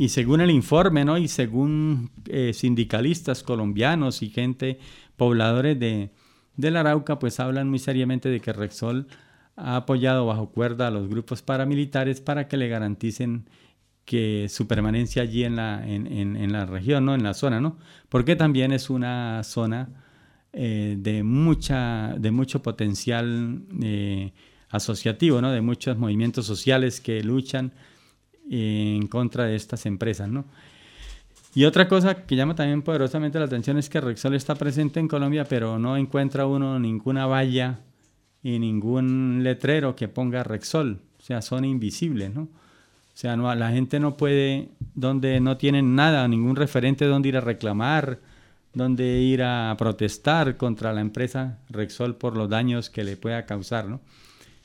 y según el informe, ¿no? Y según eh, sindicalistas colombianos y gente, pobladores de, del Arauca, pues hablan muy seriamente de que Rexol ha apoyado bajo cuerda a los grupos paramilitares para que le garanticen que su permanencia allí en la, en, en- en la región, ¿no? En la zona, ¿no? Porque también es una zona eh, de, mucha, de mucho potencial eh, asociativo, ¿no? De muchos movimientos sociales que luchan en contra de estas empresas, ¿no? Y otra cosa que llama también poderosamente la atención es que Rexol está presente en Colombia, pero no encuentra uno ninguna valla y ningún letrero que ponga Rexol, o sea, son invisibles, ¿no? O sea, no, la gente no puede, donde no tienen nada, ningún referente donde ir a reclamar, donde ir a protestar contra la empresa Rexol por los daños que le pueda causar, ¿no?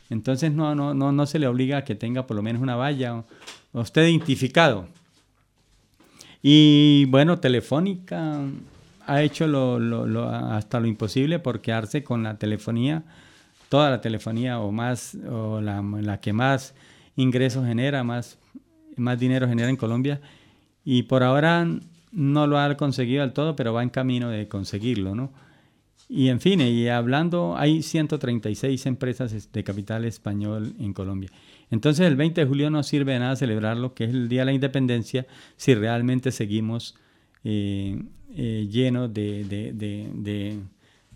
Entonces no, no, no, no se le obliga a que tenga por lo menos una valla o, esté identificado. Y bueno, Telefónica ha hecho lo, hasta lo imposible por quedarse con la telefonía, toda la telefonía o más, o la, la que más ingresos genera, más, más dinero genera en Colombia. Y por ahora no lo ha conseguido del todo, pero va en camino de conseguirlo, ¿no? Y en fin, y hablando, hay 136 empresas es- de capital español en Colombia. Entonces el 20 de julio no sirve de nada celebrarlo, que es el Día de la Independencia, si realmente seguimos eh, eh, llenos de, de-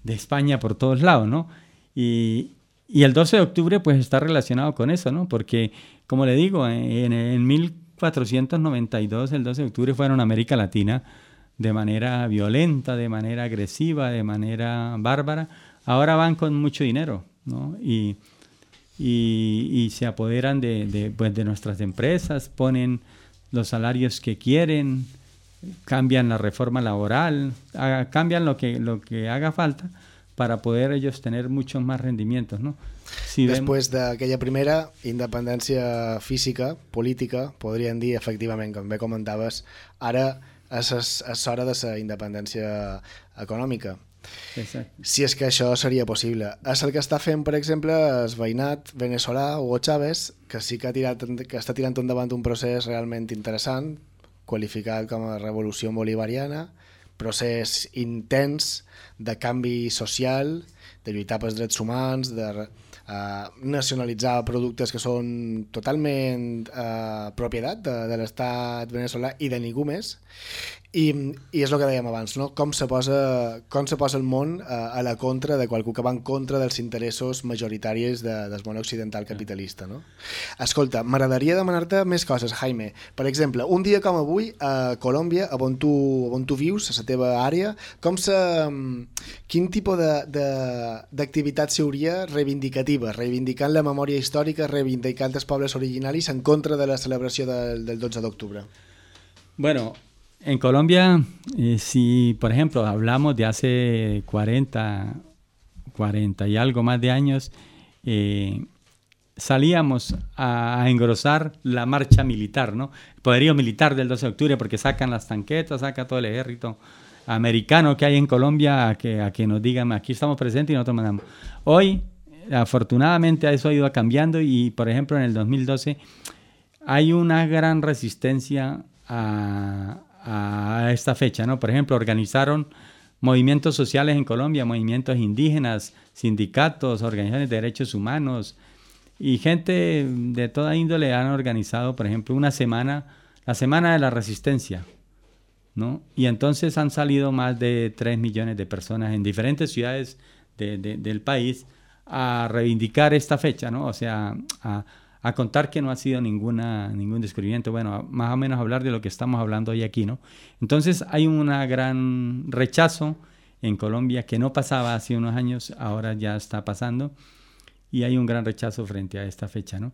España por todos lados, ¿no? Y, el 12 de octubre pues está relacionado con eso, ¿no? Porque, como le digo, en, en 1492, el 12 de octubre fueron a América Latina de manera violenta, de manera agresiva, de manera bárbara. Ahora van con mucho dinero, ¿no? Y, y, y se apoderan de, de, pues, de nuestras empresas, ponen los salarios que quieren, cambian la reforma laboral, haga- cambian lo que, lo que haga falta para poder ellos tener muchos más rendimientos, ¿no? Si Després d'aquella primera, independència física, política, podríem dir, efectivament, com bé comentaves, ara és, és hora de la independència econòmica. Exacte. Si és que això seria possible. És el que està fent, per exemple, el veïnat veneçolà Hugo Chávez, que sí que, ha tirat, que està tirant endavant un procés realment interessant, qualificat com a revolució bolivariana, procés intens de canvi social, de lluitar pels drets humans, de uh, nacionalitzar productes que són totalment uh, propietat de, de l'estat veneçolà i de ningú més. I, i és el que dèiem abans, no? com, se posa, com se posa el món a, a la contra de qualcú que va en contra dels interessos majoritaris de, del món occidental capitalista. No? Escolta, m'agradaria demanar-te més coses, Jaime. Per exemple, un dia com avui, a Colòmbia, a on tu, on tu vius, a la teva àrea, com se, quin tipus de- de- d'activitat s'hauria reivindicativa, reivindicant la memòria històrica, reivindicant els pobles originaris en contra de la celebració del, del 12 d'octubre? Bueno, en Colombia, eh, si por ejemplo hablamos de hace 40, 40 y algo más de años, eh, salíamos a, a engrosar la marcha militar, ¿no? El poderío militar del 12 de octubre, porque sacan las tanquetas, saca todo el ejército americano que hay en Colombia a que, a que nos digan, aquí estamos presentes y nosotros mandamos. Hoy, afortunadamente, eso ha ido cambiando y, por ejemplo, en el 2012 hay una gran resistencia a, a esta fecha, ¿no? Por ejemplo, organizaron movimientos sociales en Colombia, movimientos indígenas, sindicatos, organizaciones de derechos humanos y gente de toda índole han organizado, por ejemplo, una semana, la Semana de la Resistencia, ¿no? Y entonces han salido más de 3 millones de personas en diferentes ciudades de- de- del país a reivindicar esta fecha, ¿no? O sea, a, a contar que no ha sido ninguna, ningún descubrimiento, bueno, más o menos hablar de lo que estamos hablando hoy aquí, ¿no? Entonces hay un gran rechazo en Colombia que no pasaba hace unos años, ahora ya está pasando, y hay un gran rechazo frente a esta fecha, ¿no?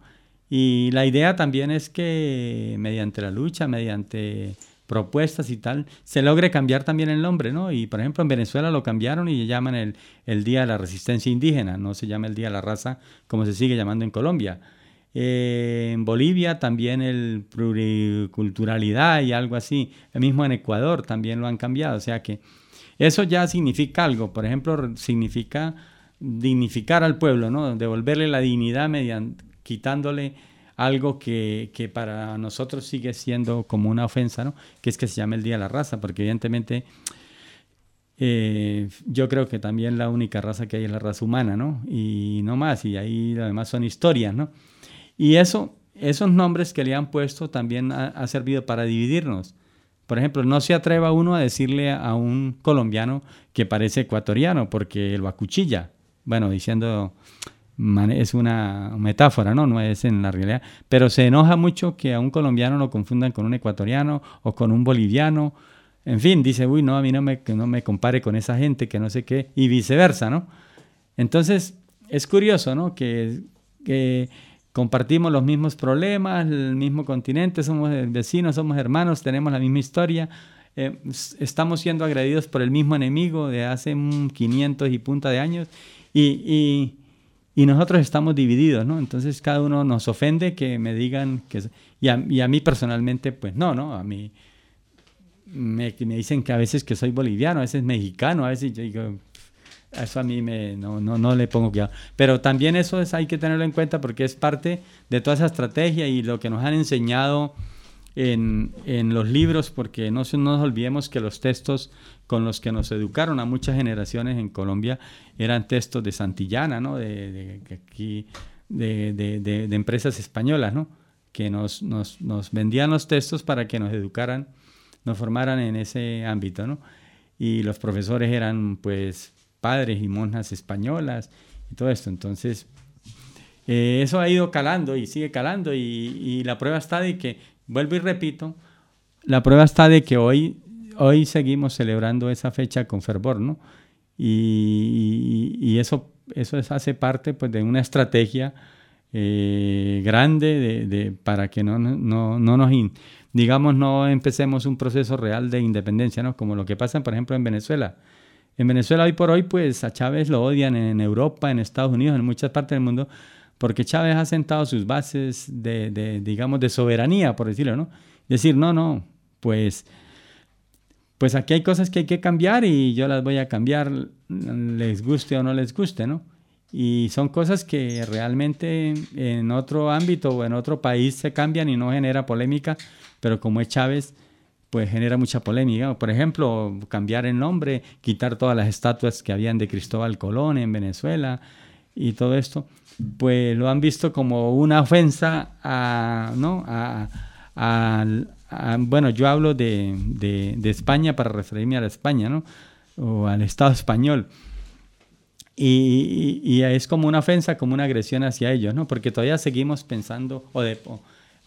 Y la idea también es que mediante la lucha, mediante propuestas y tal, se logre cambiar también el nombre, ¿no? Y por ejemplo en Venezuela lo cambiaron y llaman el, el Día de la Resistencia Indígena, no se llama el Día de la Raza como se sigue llamando en Colombia. Eh, en Bolivia también el pluriculturalidad y algo así. El mismo en Ecuador también lo han cambiado. O sea que eso ya significa algo. Por ejemplo, significa dignificar al pueblo, ¿no? Devolverle la dignidad mediante quitándole algo que, que, para nosotros sigue siendo como una ofensa, ¿no? Que es que se llame el Día de la Raza, porque evidentemente eh, yo creo que también la única raza que hay es la raza humana, ¿no? Y no más, y ahí además son historias, ¿no? Y eso, esos nombres que le han puesto también ha, servido para dividirnos. Por ejemplo, no se atreva uno a decirle a un colombiano que parece ecuatoriano porque lo acuchilla. Bueno, diciendo, es una metáfora, ¿no? No es en la realidad. Pero se enoja mucho que a un colombiano lo confundan con un ecuatoriano o con un boliviano. En fin, dice, uy, no, a mí no me, no me compare con esa gente, que no sé qué, y viceversa, ¿no? Entonces, es curioso, ¿no? Que, que compartimos los mismos problemas, el mismo continente, somos vecinos, somos hermanos, tenemos la misma historia, eh, estamos siendo agredidos por el mismo enemigo de hace 500 y punta de años y, nosotros estamos divididos, ¿no? Entonces cada uno nos ofende que me digan que... Y a, y a mí personalmente, pues no, ¿no? A mí me, me, dicen que a veces que soy boliviano, a veces mexicano, a veces yo digo, eso a mí me, no, no, no le pongo cuidado. Pero también eso es, hay que tenerlo en cuenta porque es parte de toda esa estrategia y lo que nos han enseñado en, en los libros, porque no, no nos olvidemos que los textos con los que nos educaron a muchas generaciones en Colombia eran textos de Santillana, ¿no? de, de, aquí, de, de, de, empresas españolas, ¿no? que nos, nos, nos vendían los textos para que nos educaran, nos formaran en ese ámbito. ¿no? Y los profesores eran pues padres y monjas españolas y todo esto. Entonces, eh, eso ha ido calando y sigue calando y, y, la prueba está de que, vuelvo y repito, la prueba está de que hoy, hoy seguimos celebrando esa fecha con fervor, ¿no? Y, y eso, eso es, hace parte pues, de una estrategia eh, grande de, de, para que no, no, no nos, in, digamos, no empecemos un proceso real de independencia, ¿no? Como lo que pasa, por ejemplo, en Venezuela en Venezuela hoy por hoy, pues a Chávez lo odian en Europa, en Estados Unidos, en muchas partes del mundo, porque Chávez ha sentado sus bases de, de digamos, de soberanía, por decirlo, ¿no? Decir, no, no, pues, pues aquí hay cosas que hay que cambiar y yo las voy a cambiar, les guste o no les guste, ¿no? Y son cosas que realmente en otro ámbito o en otro país se cambian y no genera polémica, pero como es Chávez, pues genera mucha polémica. Por ejemplo, cambiar el nombre, quitar todas las estatuas que habían de Cristóbal Colón en Venezuela y todo esto, pues lo han visto como una ofensa a, ¿no? a, a, a bueno, yo hablo de, de, de, España para referirme a la España, ¿no? O al Estado español. Y, y, y, es como una ofensa, como una agresión hacia ellos, ¿no? Porque todavía seguimos pensando, o, de, o,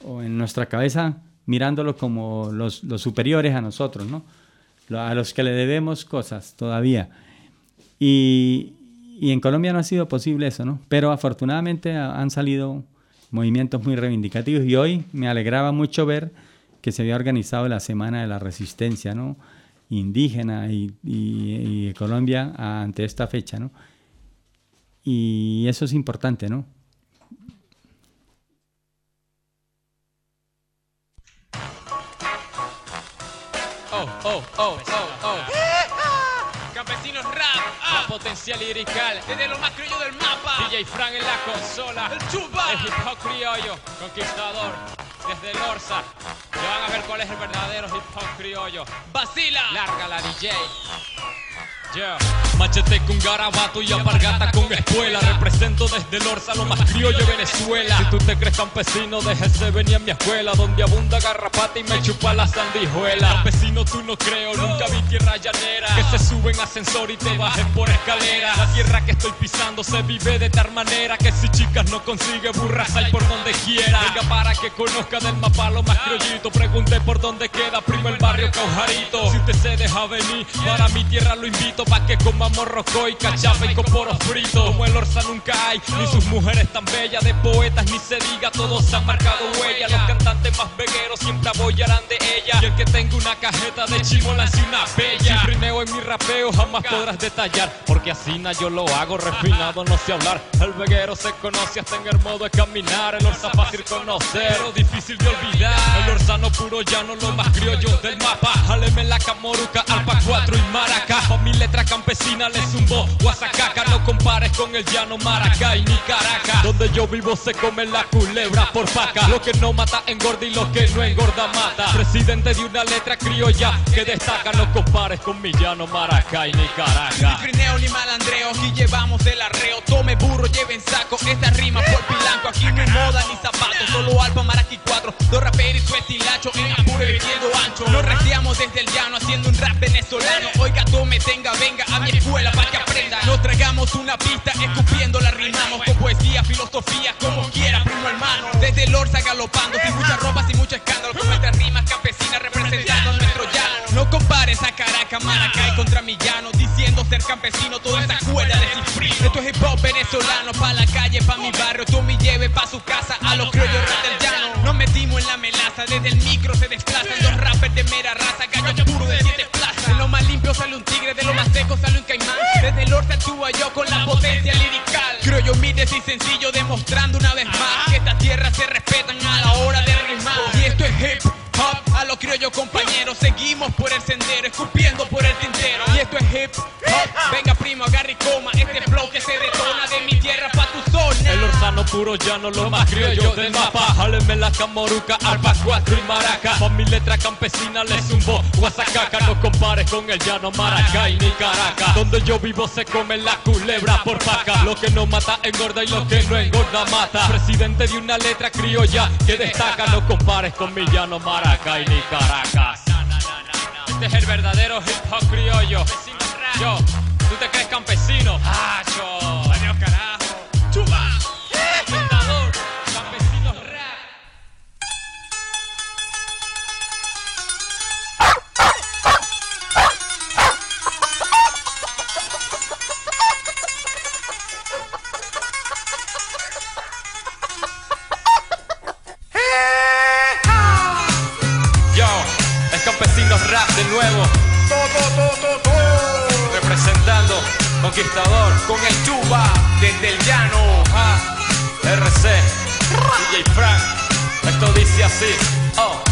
o en nuestra cabeza mirándolo como los, superiores a nosotros, ¿no? a los que le debemos cosas todavía. Y, en Colombia no ha sido posible eso, ¿no? Pero afortunadamente han salido movimientos muy reivindicativos y hoy me alegraba mucho ver que se había organizado la Semana de la Resistencia, ¿no? indígena y, y, y Colombia ante esta fecha, ¿no? Y eso es importante, ¿no? Oh, oh, oh. Campesinos rap, ah. potencial lirical, desde lo más criollo del mapa. DJ Frank en la consola, el chupa, el hip hop criollo, conquistador, desde el Orsa. Ya van a ver cuál es el verdadero hip hop criollo. Vacila, larga la DJ. Yeah. Machete con garabato y apargata con espuela. Represento desde el Orza lo más criollo de Venezuela. Si tú te crees campesino, déjese venir a mi escuela, donde abunda garrapata y me chupa la sandijuela. Campesino, tú no creo, nunca vi tierra llanera. Que se sube en ascensor y te bajes por escalera. La tierra que estoy pisando se vive de tal manera que si chicas no consigue burras hay por donde quiera. Venga para que conozca del mapa lo más criollito. Pregunte por dónde queda, primo el barrio Caujarito. Si usted se deja venir, para mi tierra lo invito. Pa' que comamos rocoy, cachapa y coporos fritos. Como el Orza nunca hay, ni sus mujeres tan bellas. De poetas ni se diga, todos han marcado huella. Los cantantes más vegueros siempre apoyarán de ella. Y el que tenga una cajeta de chimolas y una bella. Rineo en mi rapeo jamás podrás detallar. Porque así na yo lo hago, refinado no sé hablar. El veguero se conoce hasta en el modo de caminar. El Orza fácil conocer, pero difícil de olvidar. El Orzano puro llano, lo más criollo del mapa. Jáleme la camoruca, alpa 4 y maraca. Mi letra campesina le zumbo Guasacaca. No compares con el llano Maracay ni Caracas. Donde yo vivo se come la culebra por faca. Lo que no mata engorda y lo que no engorda mata. Presidente de una letra criolla que destaca. No compares con mi llano Maracay ni Ni Caracas. frineo ni malandreo, aquí llevamos el arreo. Tome burro, lleven saco, esta rima por pilanco. Aquí no hay moda ni zapatos, solo alfa, maraqui 4. Dos raperos y su estilacho en apuro y ancho. Nos resteamos desde el llano haciendo un rap venezolano. Oiga, tome, tenga, venga a mi escuela para que aprenda. Nos tragamos una pista, escupiendo la rimamos. Con poesía, filosofía, como quiera, primo hermano. Desde el Orza galopando, sin mucha ropa, sin mucho escándalo. Con estas rimas campesinas representando nuestro llano. No compares a Caracas, Maracay contra mi llano. Diciendo ser campesino, toda esa escuela de cifrino. Esto es hip hop venezolano, pa' la calle, pa' mi barrio. Tú me lleve pa' su casa, a los criollos del llano. Nos metimos en la melaza, desde el micro se desplazan los rappers de mera raza. Gallos puros de siete más limpio sale un tigre, de lo más seco sale un caimán. Desde el Orza actúa yo con la potencia lirical. Criollo humilde y sencillo, demostrando una vez más que esta tierra se respetan a la hora de rimar. Y esto es hip hop, a los criollos compañeros. Seguimos por el sendero, escupiendo por el tintero. Y esto es hip hop, venga primo, agarra y coma. Este flow que se detona de mi Orzano puro llano, lo más criollo del mapa. Jáleme la camoruca, alba 4 y maraca. Pa' mi letra campesina le zumbo Guasacaca. No compares con el llano Maracay ni Caracas. Donde yo vivo se come la culebra por paca. Lo que no mata engorda y lo que no engorda mata. Presidente de una letra criolla que destaca. No compares con mi llano Maracay ni Caracas. Este es el verdadero hip hop criollo. Yo, ¿tú te crees campesino? Ah, yo. Rap de nuevo. Representando, conquistador, con el chuba desde el llano. Ah, RC, DJ Frank. Esto dice así. Oh,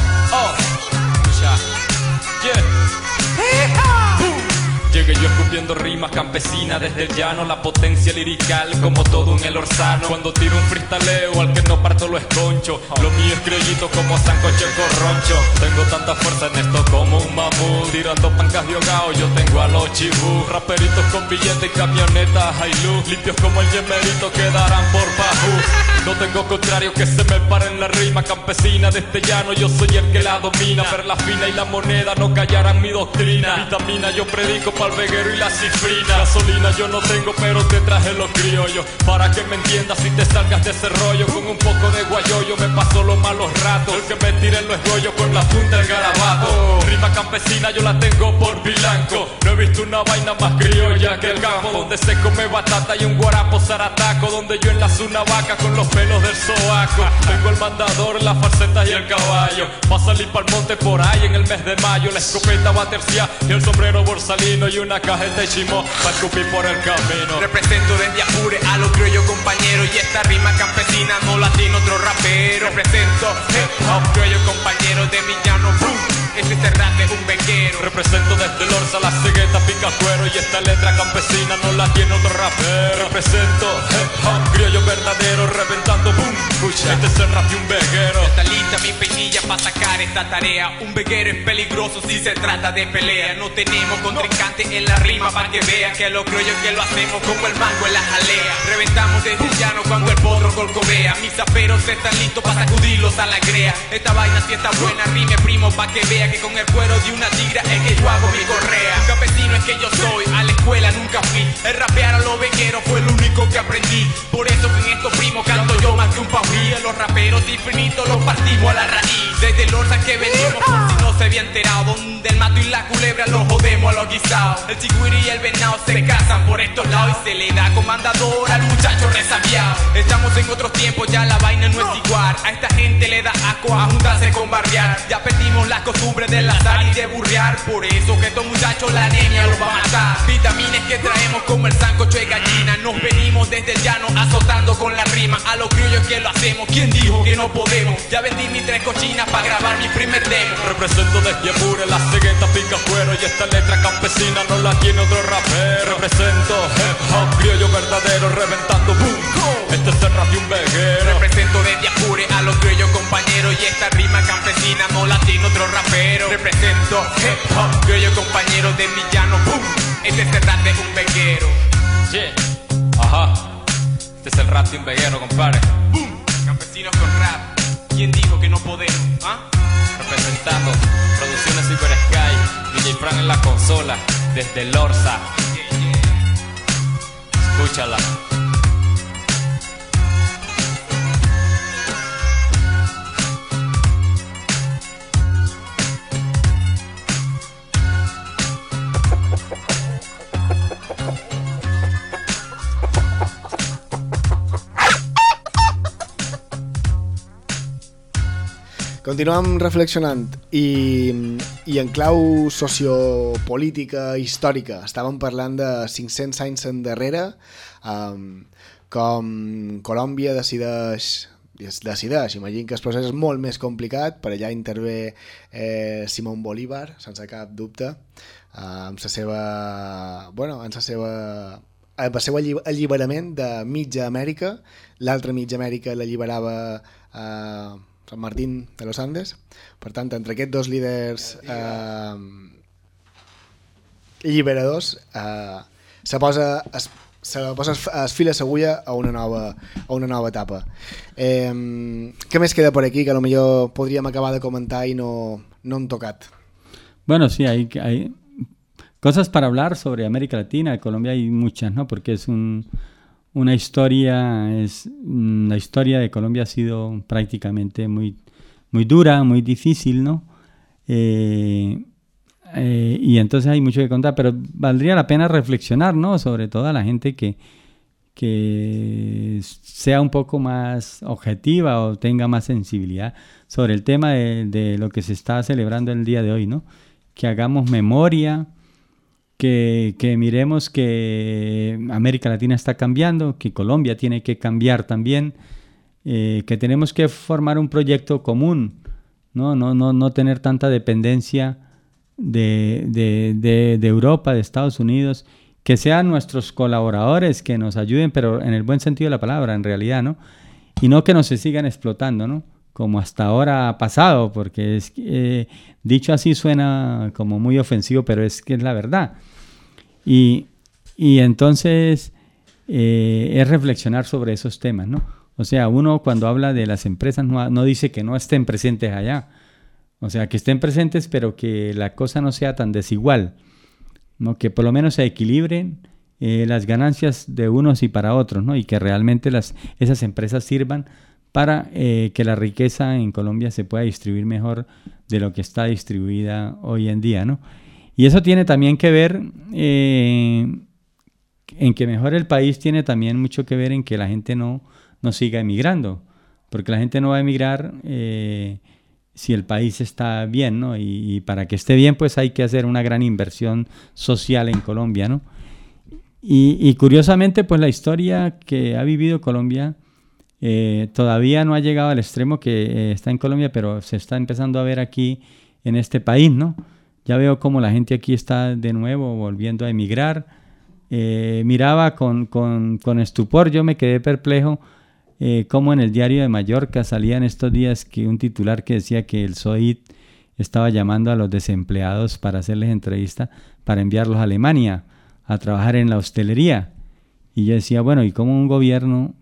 escupiendo rimas campesinas desde el llano, la potencia lirical como todo un el orzano. Cuando tiro un freestaleo al que no parto lo esconcho. Lo mío es criollito como sancocho corroncho. Tengo tanta fuerza en esto como un mamut. Tirando pancas de hogao, yo tengo a los chibú. Raperitos con billetes y camionetas Hilux. Limpios como el yemerito quedarán por bajú. No tengo contrario que se me pare en la rima campesina de este llano. Yo soy el que la domina. Ver la fina y la moneda no callarán mi doctrina. Vitamina yo predico pa'l veguero y la cifrina. Gasolina yo no tengo, pero te traje los criollos. Para que me entiendas y te salgas de ese rollo. Con un poco de guayoyo me paso los malos ratos. El que me tire los rollos con la punta del garabato. Rima campesina yo la tengo por bilanco. No he visto una vaina más criolla que el campo. Donde se come batata y un guarapo zarataco. Donde yo enlazo una vaca con los pelos del sobaco. Tengo el mandador, las farcetas y el caballo. Va a salir pa'l monte por ahí en el mes de mayo. La escopeta va a terciar y el sombrero borsalino. Y una cajeta de chimo para escupir por el camino. Represento desde Apure a los criollos compañeros y esta rima campesina no la tiene otro rapero. Represento hip hop criollos compañeros de mi llano. boom. Ese cerrate es un bequero. Represento desde el Orza, la cegueta, pica cuero Y esta letra campesina no la tiene otro rapero Represento hip hop, criollo verdadero Reventando, boom, escucha Este es el rap de un veguero Está lista mi peñilla para sacar esta tarea. Un veguero es peligroso si se trata de pelea. No tenemos contrincante en la rima para que vean que lo creo yo que lo hacemos como el mango en la jalea. Reventamos desde el llano cuando el potro colcovea. Mis zaperos están listos para sacudirlos a la crea. Esta vaina si está buena, rime primo pa' que que con el cuero de una tigra es que yo hago mi correa. Un campesino es que yo soy, a la escuela nunca fui. El rapear a los vegueros fue lo único que aprendí. Por eso que en estos primos canto yo más que un paurí. A los raperos infinitos los partimos a la raíz. Desde el orza que venimos por si no se había enterado. Donde el mato y la culebra los jodemos a los guisados. El chigüiri y el venado se casan por estos lados y se le da comandador al muchacho resabiado. Estamos en otros tiempos, ya la vaina no es igual. A esta gente le da asco a juntarse con barriar. Ya perdimos las costumbres del azar y de burrear. Por eso que estos muchachos la anemia los va a matar. Vitaminas que traemos como el sancocho de gallina. Nos venimos desde el llano azotando con la rima. A los criollos que lo hacemos, ¿quién dijo que no podemos? Ya vendí mis tres cochinas para grabar mi primer demo. Represento desde Apure, la cegueta pica cuero y esta letra campesina no la tiene otro rapero. Represento hip hop criollo verdadero reventando boom. Este es el rap de un veguero. Represento desde Apure a los criollos compañeros y esta rima campesina no la tiene otro rapero. Represento hip hop criollo compañero de villano. Boom. Este es el rap de un veguero. Yeah. Ajá. Este es el rap de un veguero, compadre. Boom. Campesinos con rap. ¿Quién dijo que no podemos? ¿Ah? Representando Producciones Super Sky, DJ Frank en la consola, desde el Orsa. Escúchala. Continuem reflexionant. I, i en clau sociopolítica històrica estàvem parlant de 500 anys endarrere um, com Colòmbia decideix decideix, imagino que el procés és molt més complicat, per allà intervé eh, Simón Bolívar, sense cap dubte, eh, amb la seva, bueno, amb la seva el seu alli- alliberament de mitja Amèrica, l'altra mitja Amèrica l'alliberava eh, Sant Martín de los Andes. Per tant, entre aquests dos líders eh, alliberadors eh, se posa es, se posa es, es fila segulla a una nova, a una nova etapa. Eh, què més queda per aquí que a lo millor podríem acabar de comentar i no, no hem tocat? Bueno, sí, hay, hay cosas para hablar sobre América Latina. De Colombia hay muchas, ¿no? Porque es un, una historia, es mm, la historia de Colombia ha sido prácticamente muy, muy dura, muy difícil, ¿no? Eh, eh, y entonces hay mucho que contar, pero valdría la pena reflexionar, ¿no? Sobre toda la gente que, que sea un poco más objetiva o tenga más sensibilidad sobre el tema de, de lo que se está celebrando el día de hoy, ¿no? Que hagamos memoria, que, miremos que América Latina está cambiando, que Colombia tiene que cambiar también, eh, que tenemos que formar un proyecto común, no, no, no, no tener tanta dependencia de, de, de, Europa, de Estados Unidos, que sean nuestros colaboradores, que nos ayuden, pero en el buen sentido de la palabra, en realidad, ¿no? Y no que nos se sigan explotando, ¿no? Como hasta ahora ha pasado, porque es eh, dicho así suena como muy ofensivo, pero es que es la verdad. Y, entonces eh, es reflexionar sobre esos temas, ¿no? O sea, uno cuando habla de las empresas no, no dice que no estén presentes allá. O sea, que estén presentes, pero que la cosa no sea tan desigual. ¿no? Que por lo menos se equilibren eh, las ganancias de unos y para otros, ¿no? Y que realmente las, esas empresas sirvan para eh, que la riqueza en Colombia se pueda distribuir mejor de lo que está distribuida hoy en día, ¿no? Y eso tiene también que ver eh, en que mejore el país, tiene también mucho que ver en que la gente no, no siga emigrando, porque la gente no va a emigrar eh, si el país está bien, ¿no? Y, para que esté bien, pues hay que hacer una gran inversión social en Colombia, ¿no? Y, curiosamente, pues la historia que ha vivido Colombia eh, todavía no ha llegado al extremo que está en Colombia, pero se está empezando a ver aquí en este país, ¿no? Ya veo como la gente aquí está de nuevo volviendo a emigrar. Eh, miraba con, con, con estupor, yo me quedé perplejo eh, como en el diario de Mallorca salía en estos días que un titular que decía que el SOIT estaba llamando a los desempleados para hacerles entrevista para enviarlos a Alemania a trabajar en la hostelería. Y yo decía, bueno, ¿y cómo un gobierno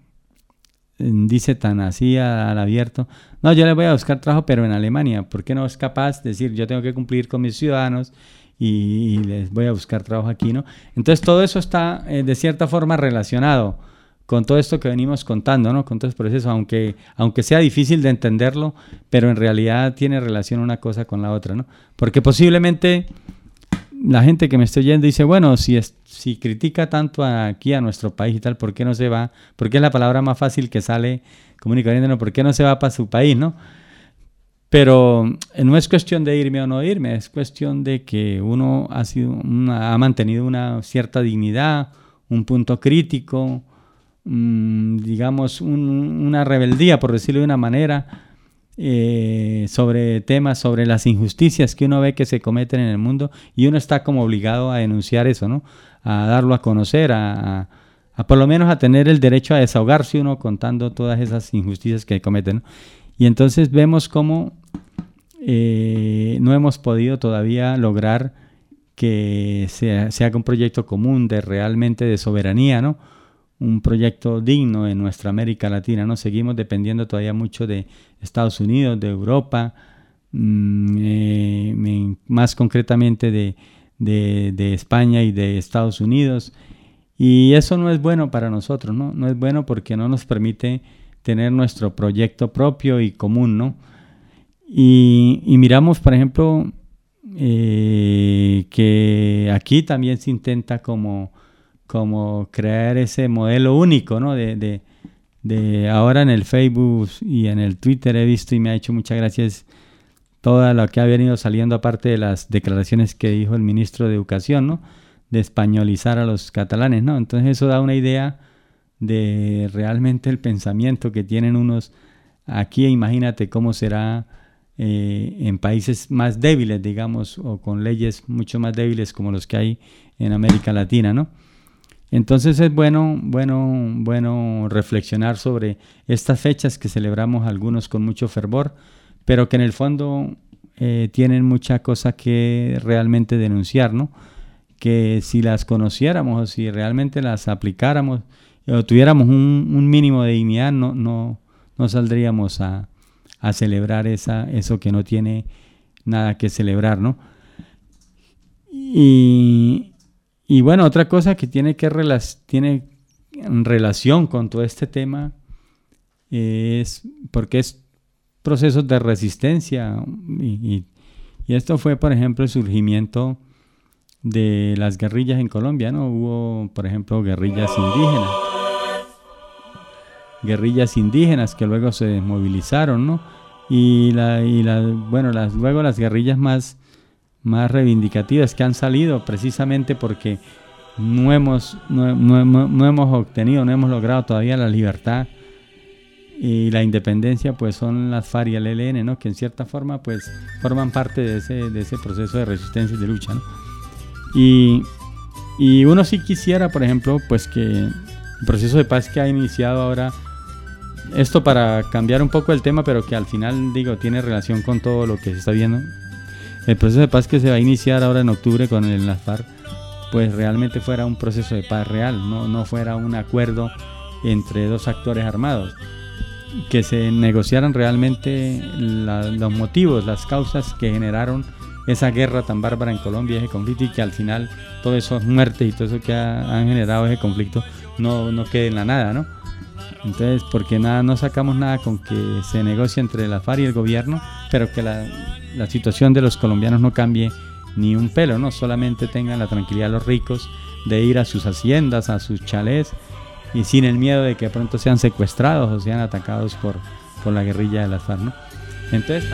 dice tan así al abierto? No, yo les voy a buscar trabajo, pero en Alemania. ¿Por qué no es capaz de decir, yo tengo que cumplir con mis ciudadanos y, y les voy a buscar trabajo aquí, ¿no? Entonces todo eso está eh, de cierta forma relacionado con todo esto que venimos contando, ¿no? Con todo este proceso, aunque, aunque sea difícil de entenderlo, pero en realidad tiene relación una cosa con la otra, ¿no? Porque posiblemente la gente que me está oyendo dice, bueno, si, es, si critica tanto aquí a nuestro país y tal, ¿por qué no se va? Porque es la palabra más fácil que sale ¿no? ¿Por qué no se va para su país, no? Pero eh, no es cuestión de irme o no irme, es cuestión de que uno ha, sido una- ha mantenido una cierta dignidad, un punto crítico, mm, digamos, un- una rebeldía, por decirlo de una manera, eh, sobre temas, sobre las injusticias que uno ve que se cometen en el mundo y uno está como obligado a denunciar eso, ¿no? A darlo a conocer, a, por lo menos a tener el derecho a desahogarse uno contando todas esas injusticias que cometen. Y entonces vemos cómo eh, no hemos podido todavía lograr que se, se haga un proyecto común de realmente de soberanía, ¿no? Un proyecto digno en nuestra América Latina, ¿no? Seguimos dependiendo todavía mucho de Estados Unidos, de Europa, mm, eh, más concretamente de, de- España y de Estados Unidos. Y eso no es bueno para nosotros, ¿no? No es bueno porque no nos permite tener nuestro proyecto propio y común, ¿no? Y, y miramos, por ejemplo, eh, que aquí también se intenta como, como crear ese modelo único, ¿no? De, de- de ahora en el Facebook y en el Twitter he visto y me ha hecho muchas gracias todo lo que ha venido saliendo aparte de las declaraciones que dijo el ministro de Educación, ¿no? De españolizar a los catalanes, ¿no? Entonces eso da una idea de realmente el pensamiento que tienen unos aquí. Imagínate cómo será eh, en países más débiles, digamos, o con leyes mucho más débiles como los que hay en América Latina, ¿no? Entonces es bueno, bueno, bueno reflexionar sobre estas fechas que celebramos algunos con mucho fervor, pero que en el fondo eh, tienen mucha cosa que realmente denunciar, ¿no? Que si las conociéramos o si realmente las aplicáramos o tuviéramos un, mínimo de dignidad, no, no, no saldríamos a, a celebrar esa, eso que no tiene nada que celebrar, ¿no? Y, y bueno, otra cosa que tiene que tiene relación con todo este tema es porque es procesos de resistencia y esto fue, por ejemplo, el surgimiento de las guerrillas en Colombia, ¿no? Hubo, por ejemplo, guerrillas indígenas. Guerrillas indígenas que luego se desmovilizaron, ¿no? Y, la, y la- bueno, las, luego las guerrillas más, más reivindicativas que han salido precisamente porque no hemos, no, no no hemos obtenido, no hemos logrado todavía la libertad y la independencia pues son las FARC y el ELN, ¿no? que en cierta forma pues forman parte de ese, de ese proceso de resistencia y de lucha. ¿no? Y, y uno sí quisiera, por ejemplo, pues que el proceso de paz que ha iniciado ahora, esto para cambiar un poco el tema, pero que al final, digo, tiene relación con todo lo que se está viendo. El proceso de paz que se va a iniciar ahora en octubre con el las FARC, pues realmente fuera un proceso de paz real, no, no fuera un acuerdo entre dos actores armados que se negociaran realmente los motivos, las causas que generaron esa guerra tan bárbara en Colombia, ese conflicto, y que al final todo eso muertes y todo eso que ha- han generado ese conflicto no, no quede en la nada, ¿no? Entonces, porque nada, no sacamos nada con que se negocie entre la FARC y el gobierno, pero que la, situación de los colombianos no cambie ni un pelo, ¿no? Solamente tengan la tranquilidad los ricos de ir a sus haciendas, a sus chalés, y sin el miedo de que pronto sean secuestrados o sean atacados por, por la guerrilla de las FARC, ¿no? Entonces,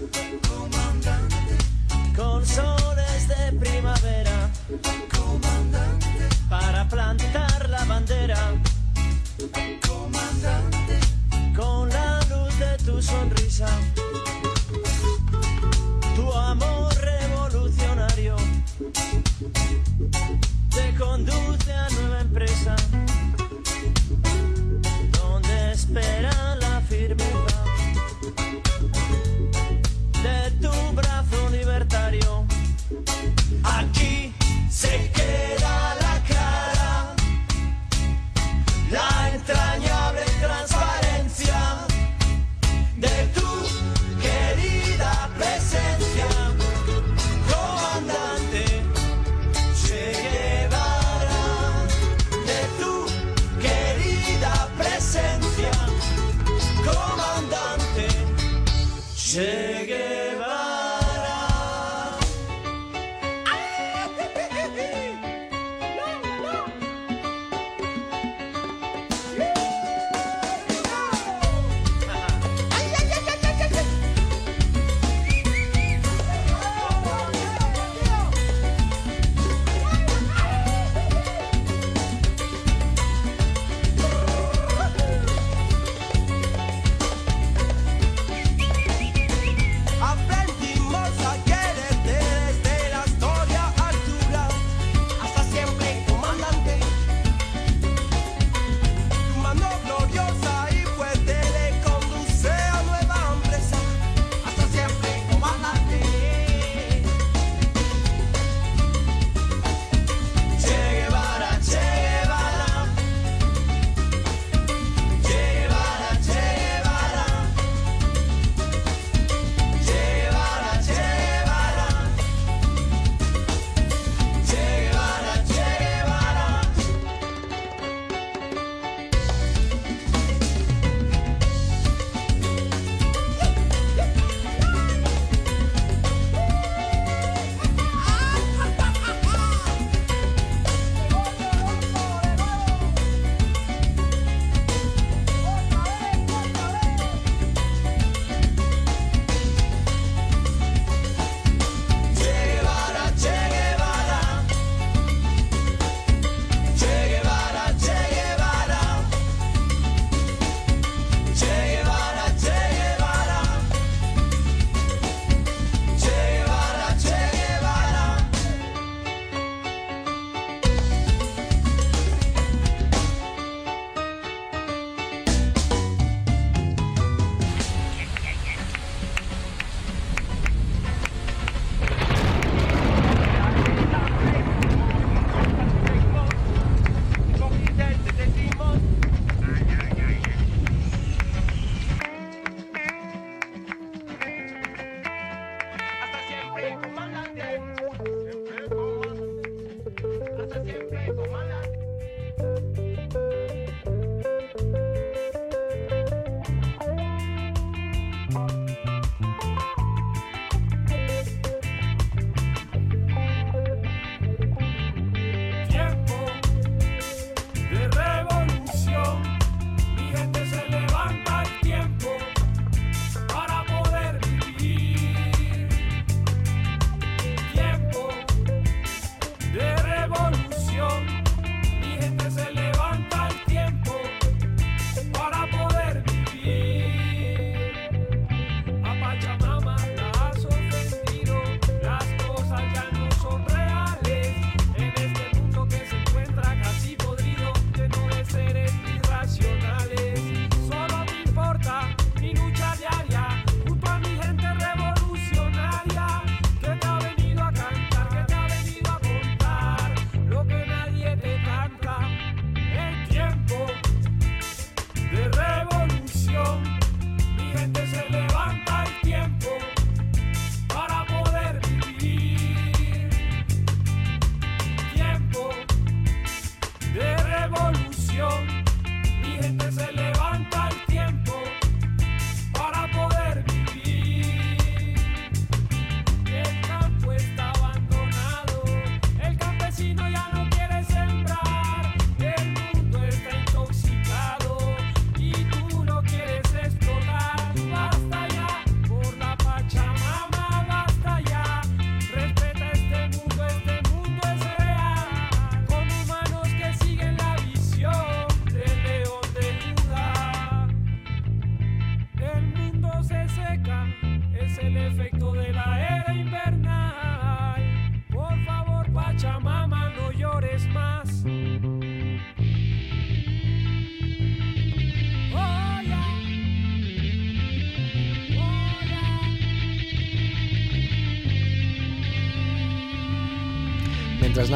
Thank you.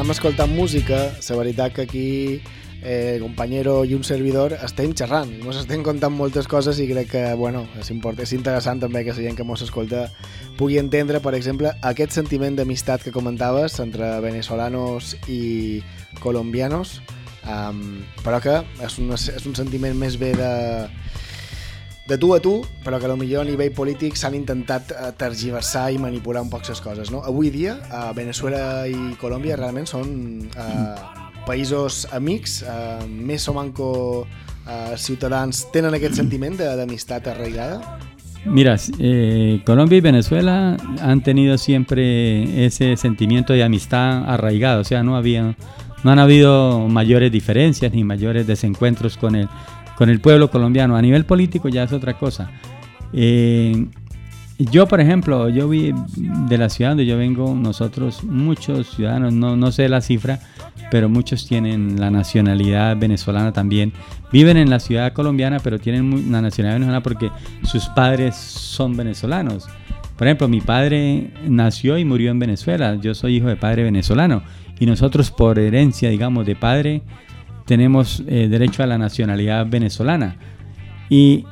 Anem escoltant música, la veritat que aquí eh, companyero i un servidor estem xerrant, ens estem contant moltes coses i crec que bueno, és, és interessant també que la gent que ens escolta pugui entendre, per exemple, aquest sentiment d'amistat que comentaves entre venezolanos i colombianos, um, però que és un, és un sentiment més bé de, de tu a tu, però que potser a nivell polític s'han intentat eh, tergiversar i manipular un poc les coses. No? Avui dia, eh, Venezuela i Colòmbia realment són eh, països amics, eh, més o manco eh, ciutadans tenen aquest sentiment d'amistat arraigada? Mira, eh, Colombia y Venezuela han tenido siempre ese sentimiento de amistad arraigado, o sea, no había, no han habido mayores diferencias ni mayores desencuentros con el, con el pueblo colombiano. A nivel político ya es otra cosa. Eh, yo, por ejemplo, yo vi de la ciudad donde yo vengo, nosotros, muchos ciudadanos, no, no sé la cifra, pero muchos tienen la nacionalidad venezolana también. Viven en la ciudad colombiana, pero tienen la nacionalidad venezolana porque sus padres son venezolanos. Por ejemplo, mi padre nació y murió en Venezuela. Yo soy hijo de padre venezolano. Y nosotros, por herencia, digamos, de padre, tenemos eh, derecho a la nacionalidad venezolana. Y,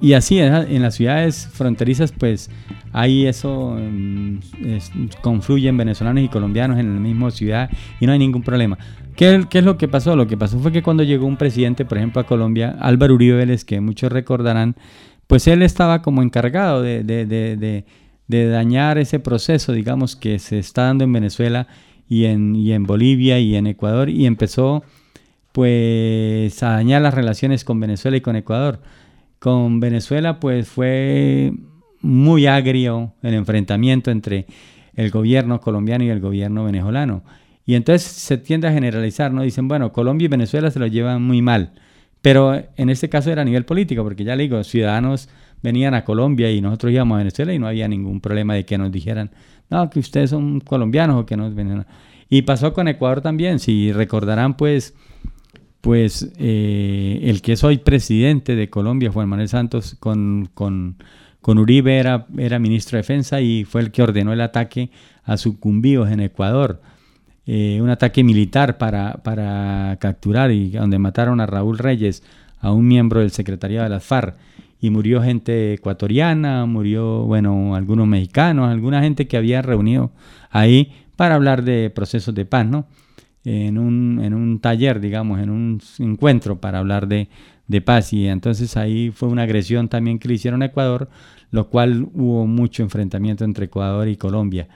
y así en, las ciudades fronterizas, pues ahí eso mm, es- confluyen venezolanos y colombianos en la misma ciudad y no hay ningún problema. ¿Qué, qué es lo que pasó? Lo que pasó fue que cuando llegó un presidente, por ejemplo, a Colombia, Álvaro Uribe Vélez, que muchos recordarán, pues él estaba como encargado de- de- de- de dañar ese proceso, digamos, que se está dando en Venezuela y en, y en Bolivia y en Ecuador y empezó pues a dañar las relaciones con Venezuela y con Ecuador. Con Venezuela pues fue muy agrio el enfrentamiento entre el gobierno colombiano y el gobierno venezolano. Y entonces se tiende a generalizar, ¿no? Dicen, bueno, Colombia y Venezuela se lo llevan muy mal. Pero en este caso era a nivel político, porque ya le digo, ciudadanos venían a Colombia y nosotros íbamos a Venezuela y no había ningún problema de que nos dijeran, no, que ustedes son colombianos o que no. venezolanos". Y pasó con Ecuador también, si recordarán, pues, pues eh, el que es hoy presidente de Colombia, Juan Manuel Santos, con, con, con Uribe era, era ministro de Defensa y fue el que ordenó el ataque a sucumbíos en Ecuador. Eh, un ataque militar para, para capturar y donde mataron a Raúl Reyes, a un miembro del secretariado de las FARC. Y murió gente ecuatoriana, murió, bueno, algunos mexicanos, alguna gente que había reunido ahí para hablar de procesos de paz, ¿no? En un, en un taller, digamos, en un encuentro para hablar de, de paz. Y entonces ahí fue una agresión también que le hicieron a Ecuador, lo cual hubo mucho enfrentamiento entre Ecuador y Colombia.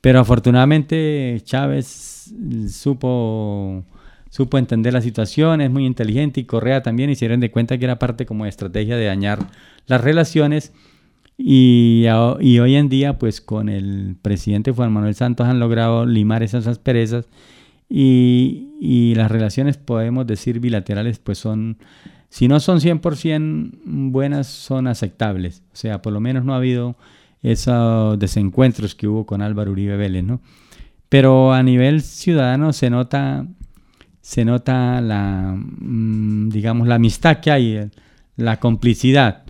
Pero afortunadamente Chávez supo, supo entender la situación, es muy inteligente y Correa también hicieron de cuenta que era parte como de estrategia de dañar las relaciones. Y, y hoy en día, pues con el presidente Juan Manuel Santos han logrado limar esas asperezas y, las relaciones, podemos decir, bilaterales, pues son, si no son 100% buenas, son aceptables. O sea, por lo menos no ha habido esos desencuentros que hubo con Álvaro Uribe Vélez, ¿no? Pero a nivel ciudadano se nota, se nota la, mm, digamos, la amistad que hay, la complicidad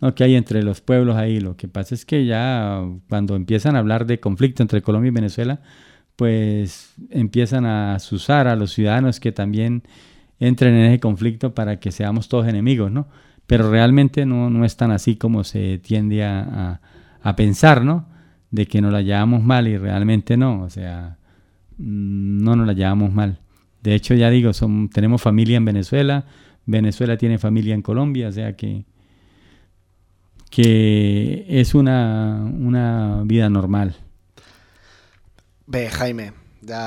¿no? que hay entre los pueblos ahí. Lo que pasa es que ya cuando empiezan a hablar de conflicto entre Colombia y Venezuela, pues empiezan a asusar a los ciudadanos que también entren en ese conflicto para que seamos todos enemigos, ¿no? Pero realmente no, no es tan así como se tiende a, a- pensar, ¿no? De que nos la llevamos mal y realmente no, o sea, mm, no nos la llevamos mal. De hecho, ya digo, tenemos familia en Venezuela, Venezuela tiene familia en Colombia, o sea que, que es una, una vida normal. Bé, Jaime, ja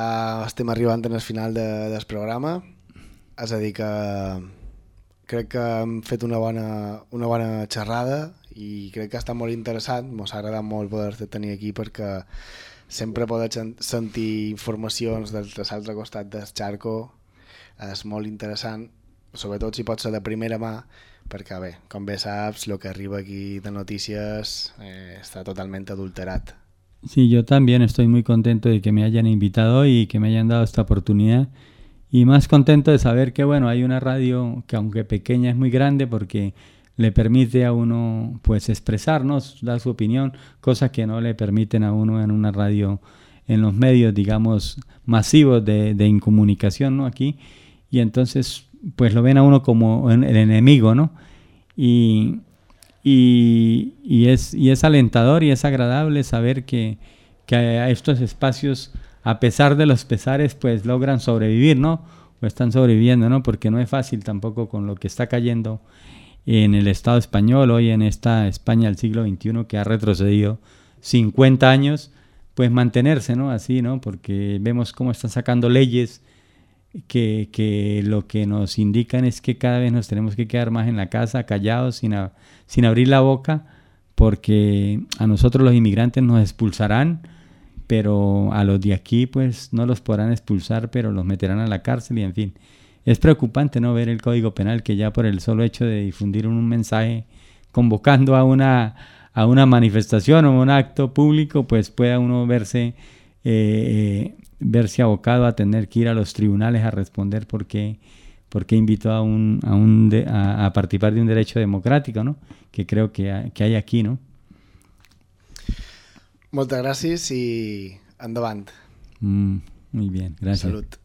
estem arribant al final de, del programa. És a dir que crec que hem fet una bona, una bona xerrada i crec que ha estat molt interessant. Ens ha agradat molt poder-te tenir aquí perquè sempre poder sen- sentir informacions del de l'altre costat del xarco és molt interessant, sobretot si pot ser de primera mà, perquè bé, com bé saps, el que arriba aquí de notícies eh, està totalment adulterat. Sí, yo también estoy muy contento de que me hayan invitado y que me hayan dado esta oportunidad. Y más contento de saber que, bueno, hay una radio que aunque pequeña es muy grande porque le permite a uno, pues, expresarnos, dar su opinión, cosas que no le permiten a uno en una radio en los medios, digamos, masivos de, de incomunicación, ¿no? Aquí, y entonces, pues lo ven a uno como el enemigo, ¿no? Y, y, y es, y es alentador y es agradable saber que, que estos espacios, a pesar de los pesares, pues logran sobrevivir, ¿no? O están sobreviviendo, ¿no? Porque no es fácil tampoco con lo que está cayendo en el Estado español, hoy en esta España del siglo XXI que ha retrocedido 50 años, pues mantenerse, ¿no? Así, ¿no? Porque vemos cómo están sacando leyes que, que lo que nos indican es que cada vez nos tenemos que quedar más en la casa, callados, sin, a- sin abrir la boca, porque a nosotros los inmigrantes nos expulsarán, pero a los de aquí pues no los podrán expulsar, pero los meterán a la cárcel y en fin. Es preocupante no ver el Código Penal que ya por el solo hecho de difundir un mensaje convocando a una a una manifestación o un acto público, pues pueda uno verse eh, eh, verse abocado a tener que ir a los tribunales a responder porque porque invitó a un, a, un de- a, a participar de un derecho democrático, ¿no? Que creo que, que hay aquí, ¿no? Moltes gràcies i endavant. Mm, muy bien, gracias. Salut.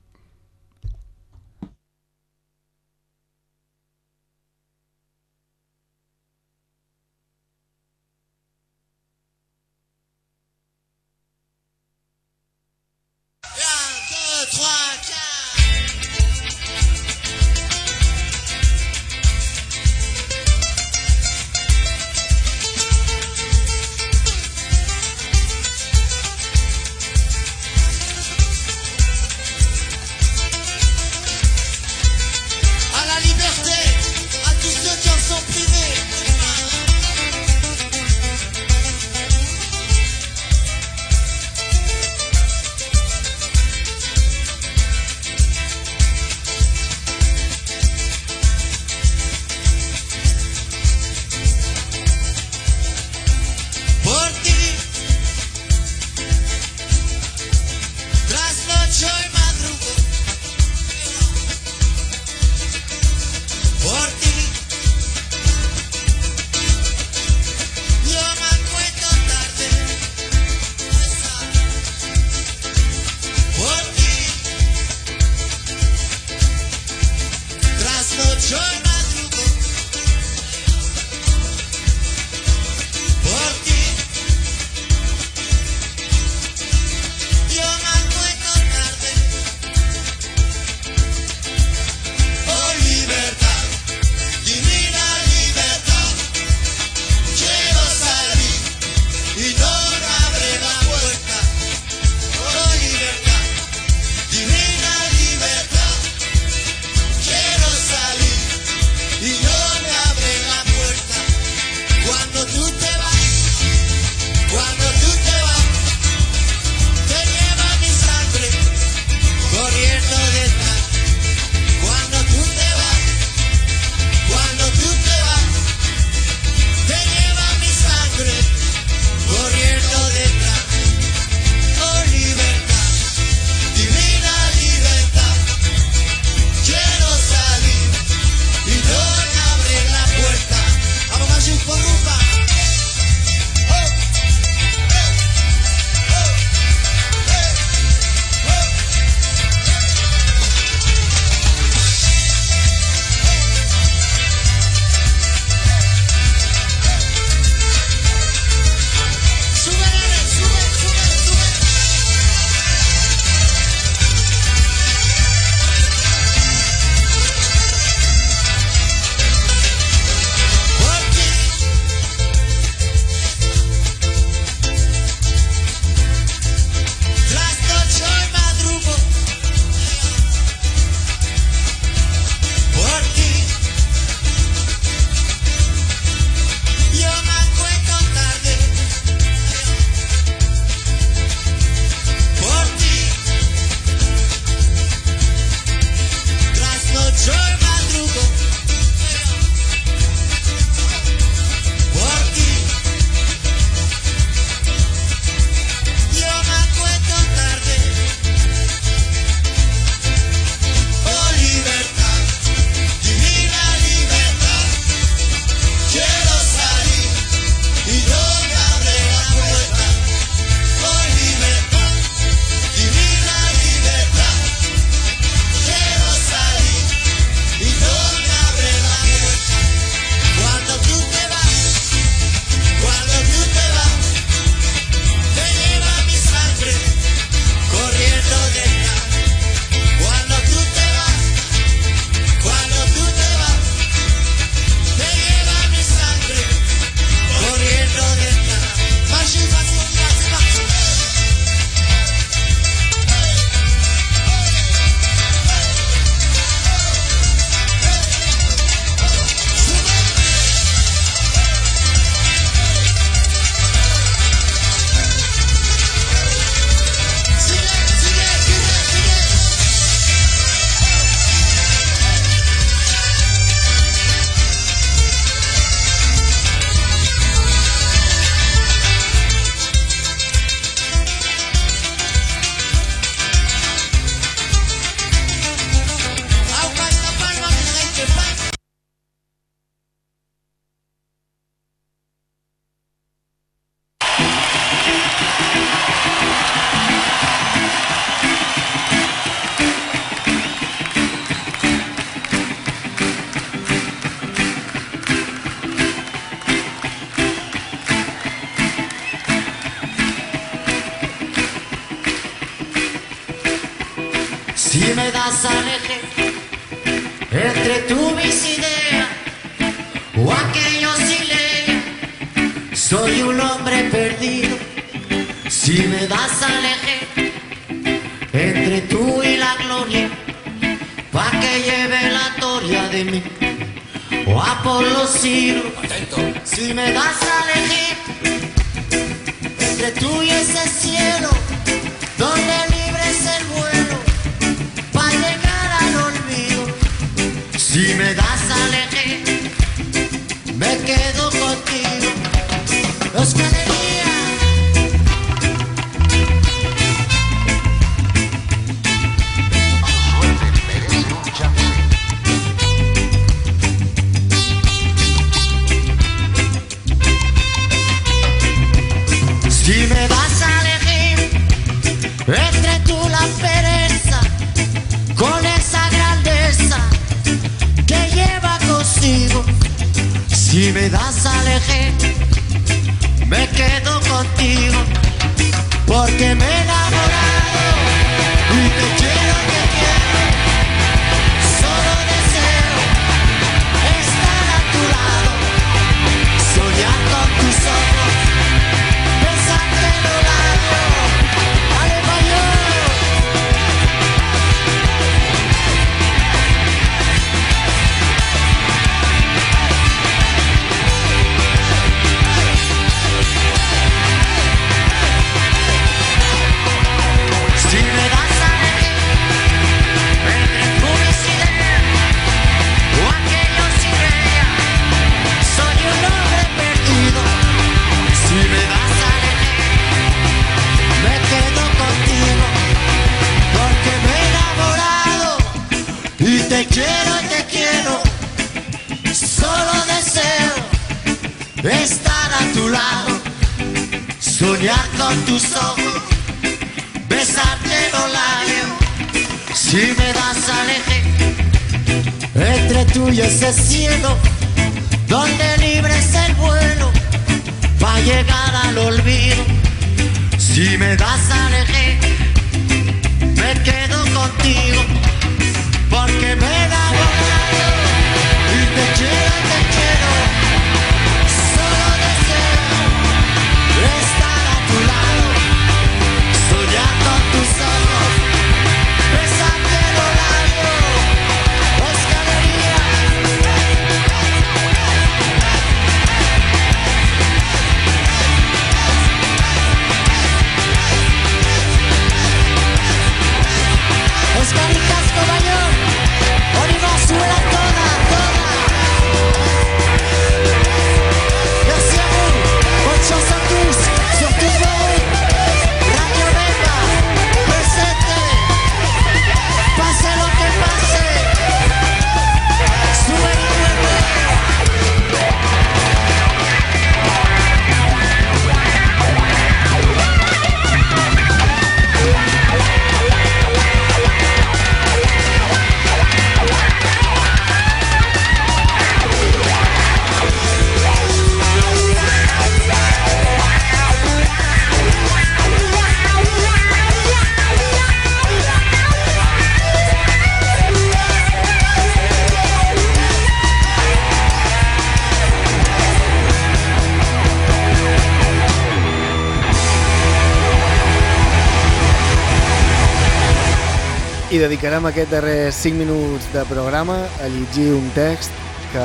Dedicarem aquests darrers 5 minuts de programa a llegir un text que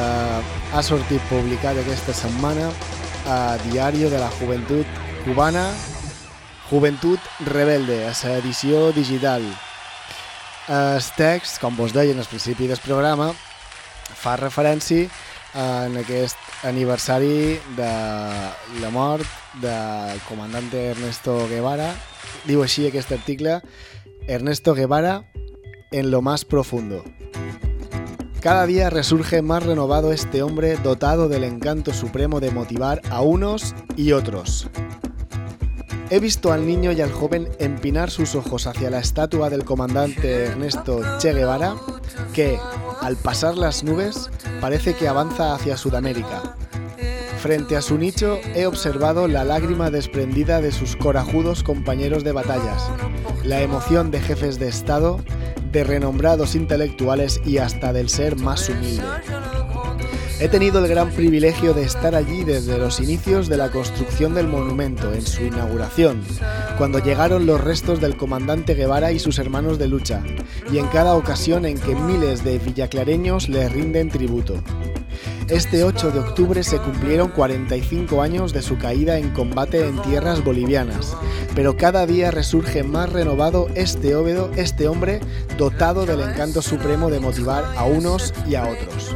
ha sortit publicat aquesta setmana a Diario de la Juventud Cubana Juventud Rebelde, a la edició digital. El text, com vos deien al principi del programa, fa referència en aquest aniversari de la mort del comandante Ernesto Guevara. Diu així aquest article, Ernesto Guevara en lo más profundo. Cada día resurge más renovado este hombre dotado del encanto supremo de motivar a unos y otros. He visto al niño y al joven empinar sus ojos hacia la estatua del comandante Ernesto Che Guevara, que, al pasar las nubes, parece que avanza hacia Sudamérica. Frente a su nicho he observado la lágrima desprendida de sus corajudos compañeros de batallas, la emoción de jefes de Estado, de renombrados intelectuales y hasta del ser más humilde. He tenido el gran privilegio de estar allí desde los inicios de la construcción del monumento, en su inauguración, cuando llegaron los restos del comandante Guevara y sus hermanos de lucha, y en cada ocasión en que miles de villaclareños le rinden tributo. Este 8 de octubre se cumplieron 45 años de su caída en combate en tierras bolivianas, pero cada día resurge más renovado este óvedo, este hombre dotado del encanto supremo de motivar a unos y a otros.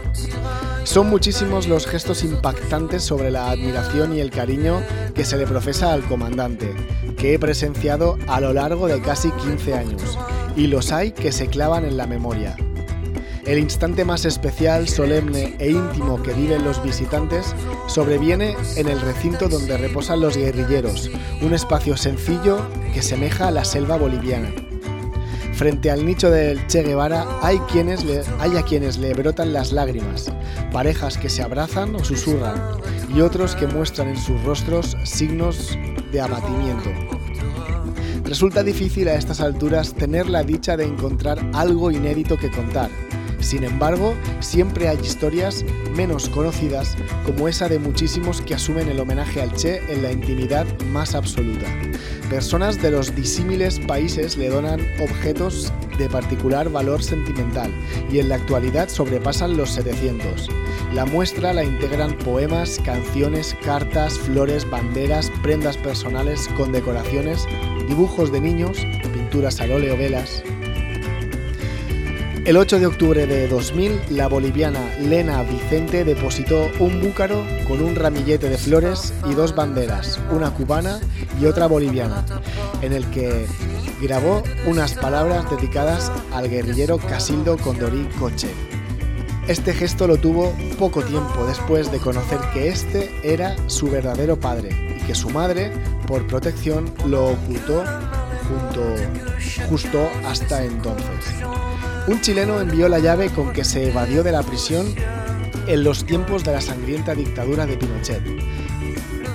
Son muchísimos los gestos impactantes sobre la admiración y el cariño que se le profesa al comandante, que he presenciado a lo largo de casi 15 años, y los hay que se clavan en la memoria. El instante más especial, solemne e íntimo que viven los visitantes sobreviene en el recinto donde reposan los guerrilleros, un espacio sencillo que semeja a la selva boliviana. Frente al nicho del Che Guevara hay, quienes hay a quienes le brotan las lágrimas, parejas que se abrazan o susurran y otros que muestran en sus rostros signos de abatimiento. Resulta difícil a estas alturas tener la dicha de encontrar algo inédito que contar. Sin embargo, siempre hay historias menos conocidas como esa de muchísimos que asumen el homenaje al Che en la intimidad más absoluta. Personas de los disímiles países le donan objetos de particular valor sentimental y en la actualidad sobrepasan los 700. La muestra la integran poemas, canciones, cartas, flores, banderas, prendas personales, condecoraciones, dibujos de niños, pinturas al óleo, velas. El 8 de octubre de 2000, la boliviana Lena Vicente depositó un búcaro con un ramillete de flores y dos banderas, una cubana y otra boliviana, en el que grabó unas palabras dedicadas al guerrillero Casildo Condorí Coche. Este gesto lo tuvo poco tiempo después de conocer que este era su verdadero padre y que su madre, por protección, lo ocultó junto, justo hasta entonces. Un chileno envió la llave con que se evadió de la prisión en los tiempos de la sangrienta dictadura de Pinochet,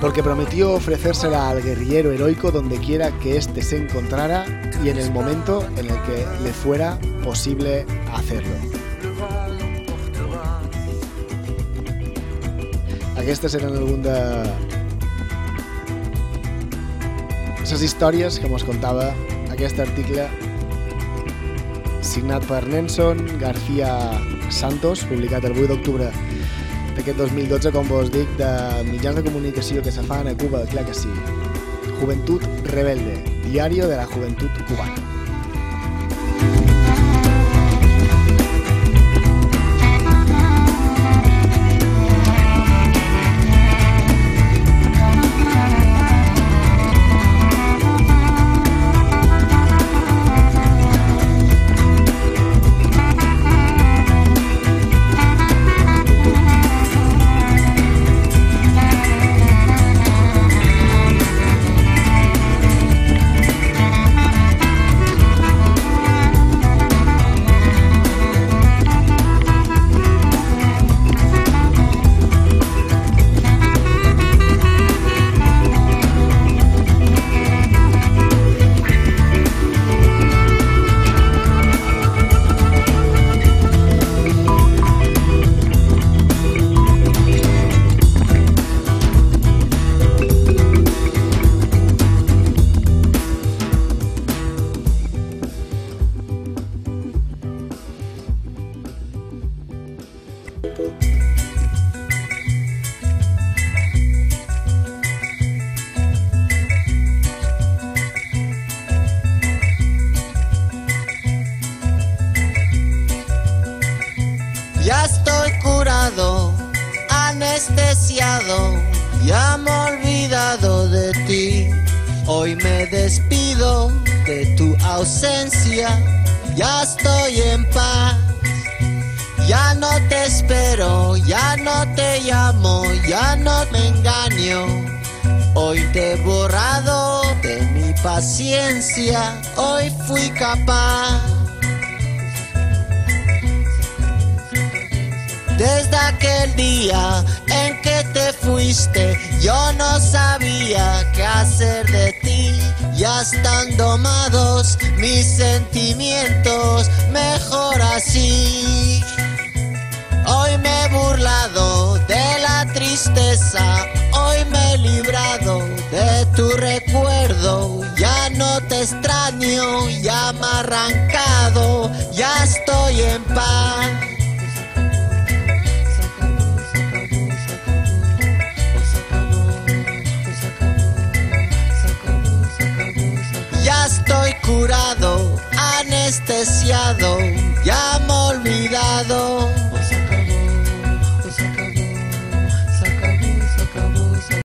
porque prometió ofrecérsela al guerrillero heroico donde quiera que éste se encontrara y en el momento en el que le fuera posible hacerlo. Aquestes eren algun de... les històries que mos contava aquest article signat per Nelson García Santos, publicat el 8 d'octubre d'aquest 2012, com vos dic, de mitjans de comunicació que se fan a Cuba, clar que sí. Juventud Rebelde, diario de la juventud cubana.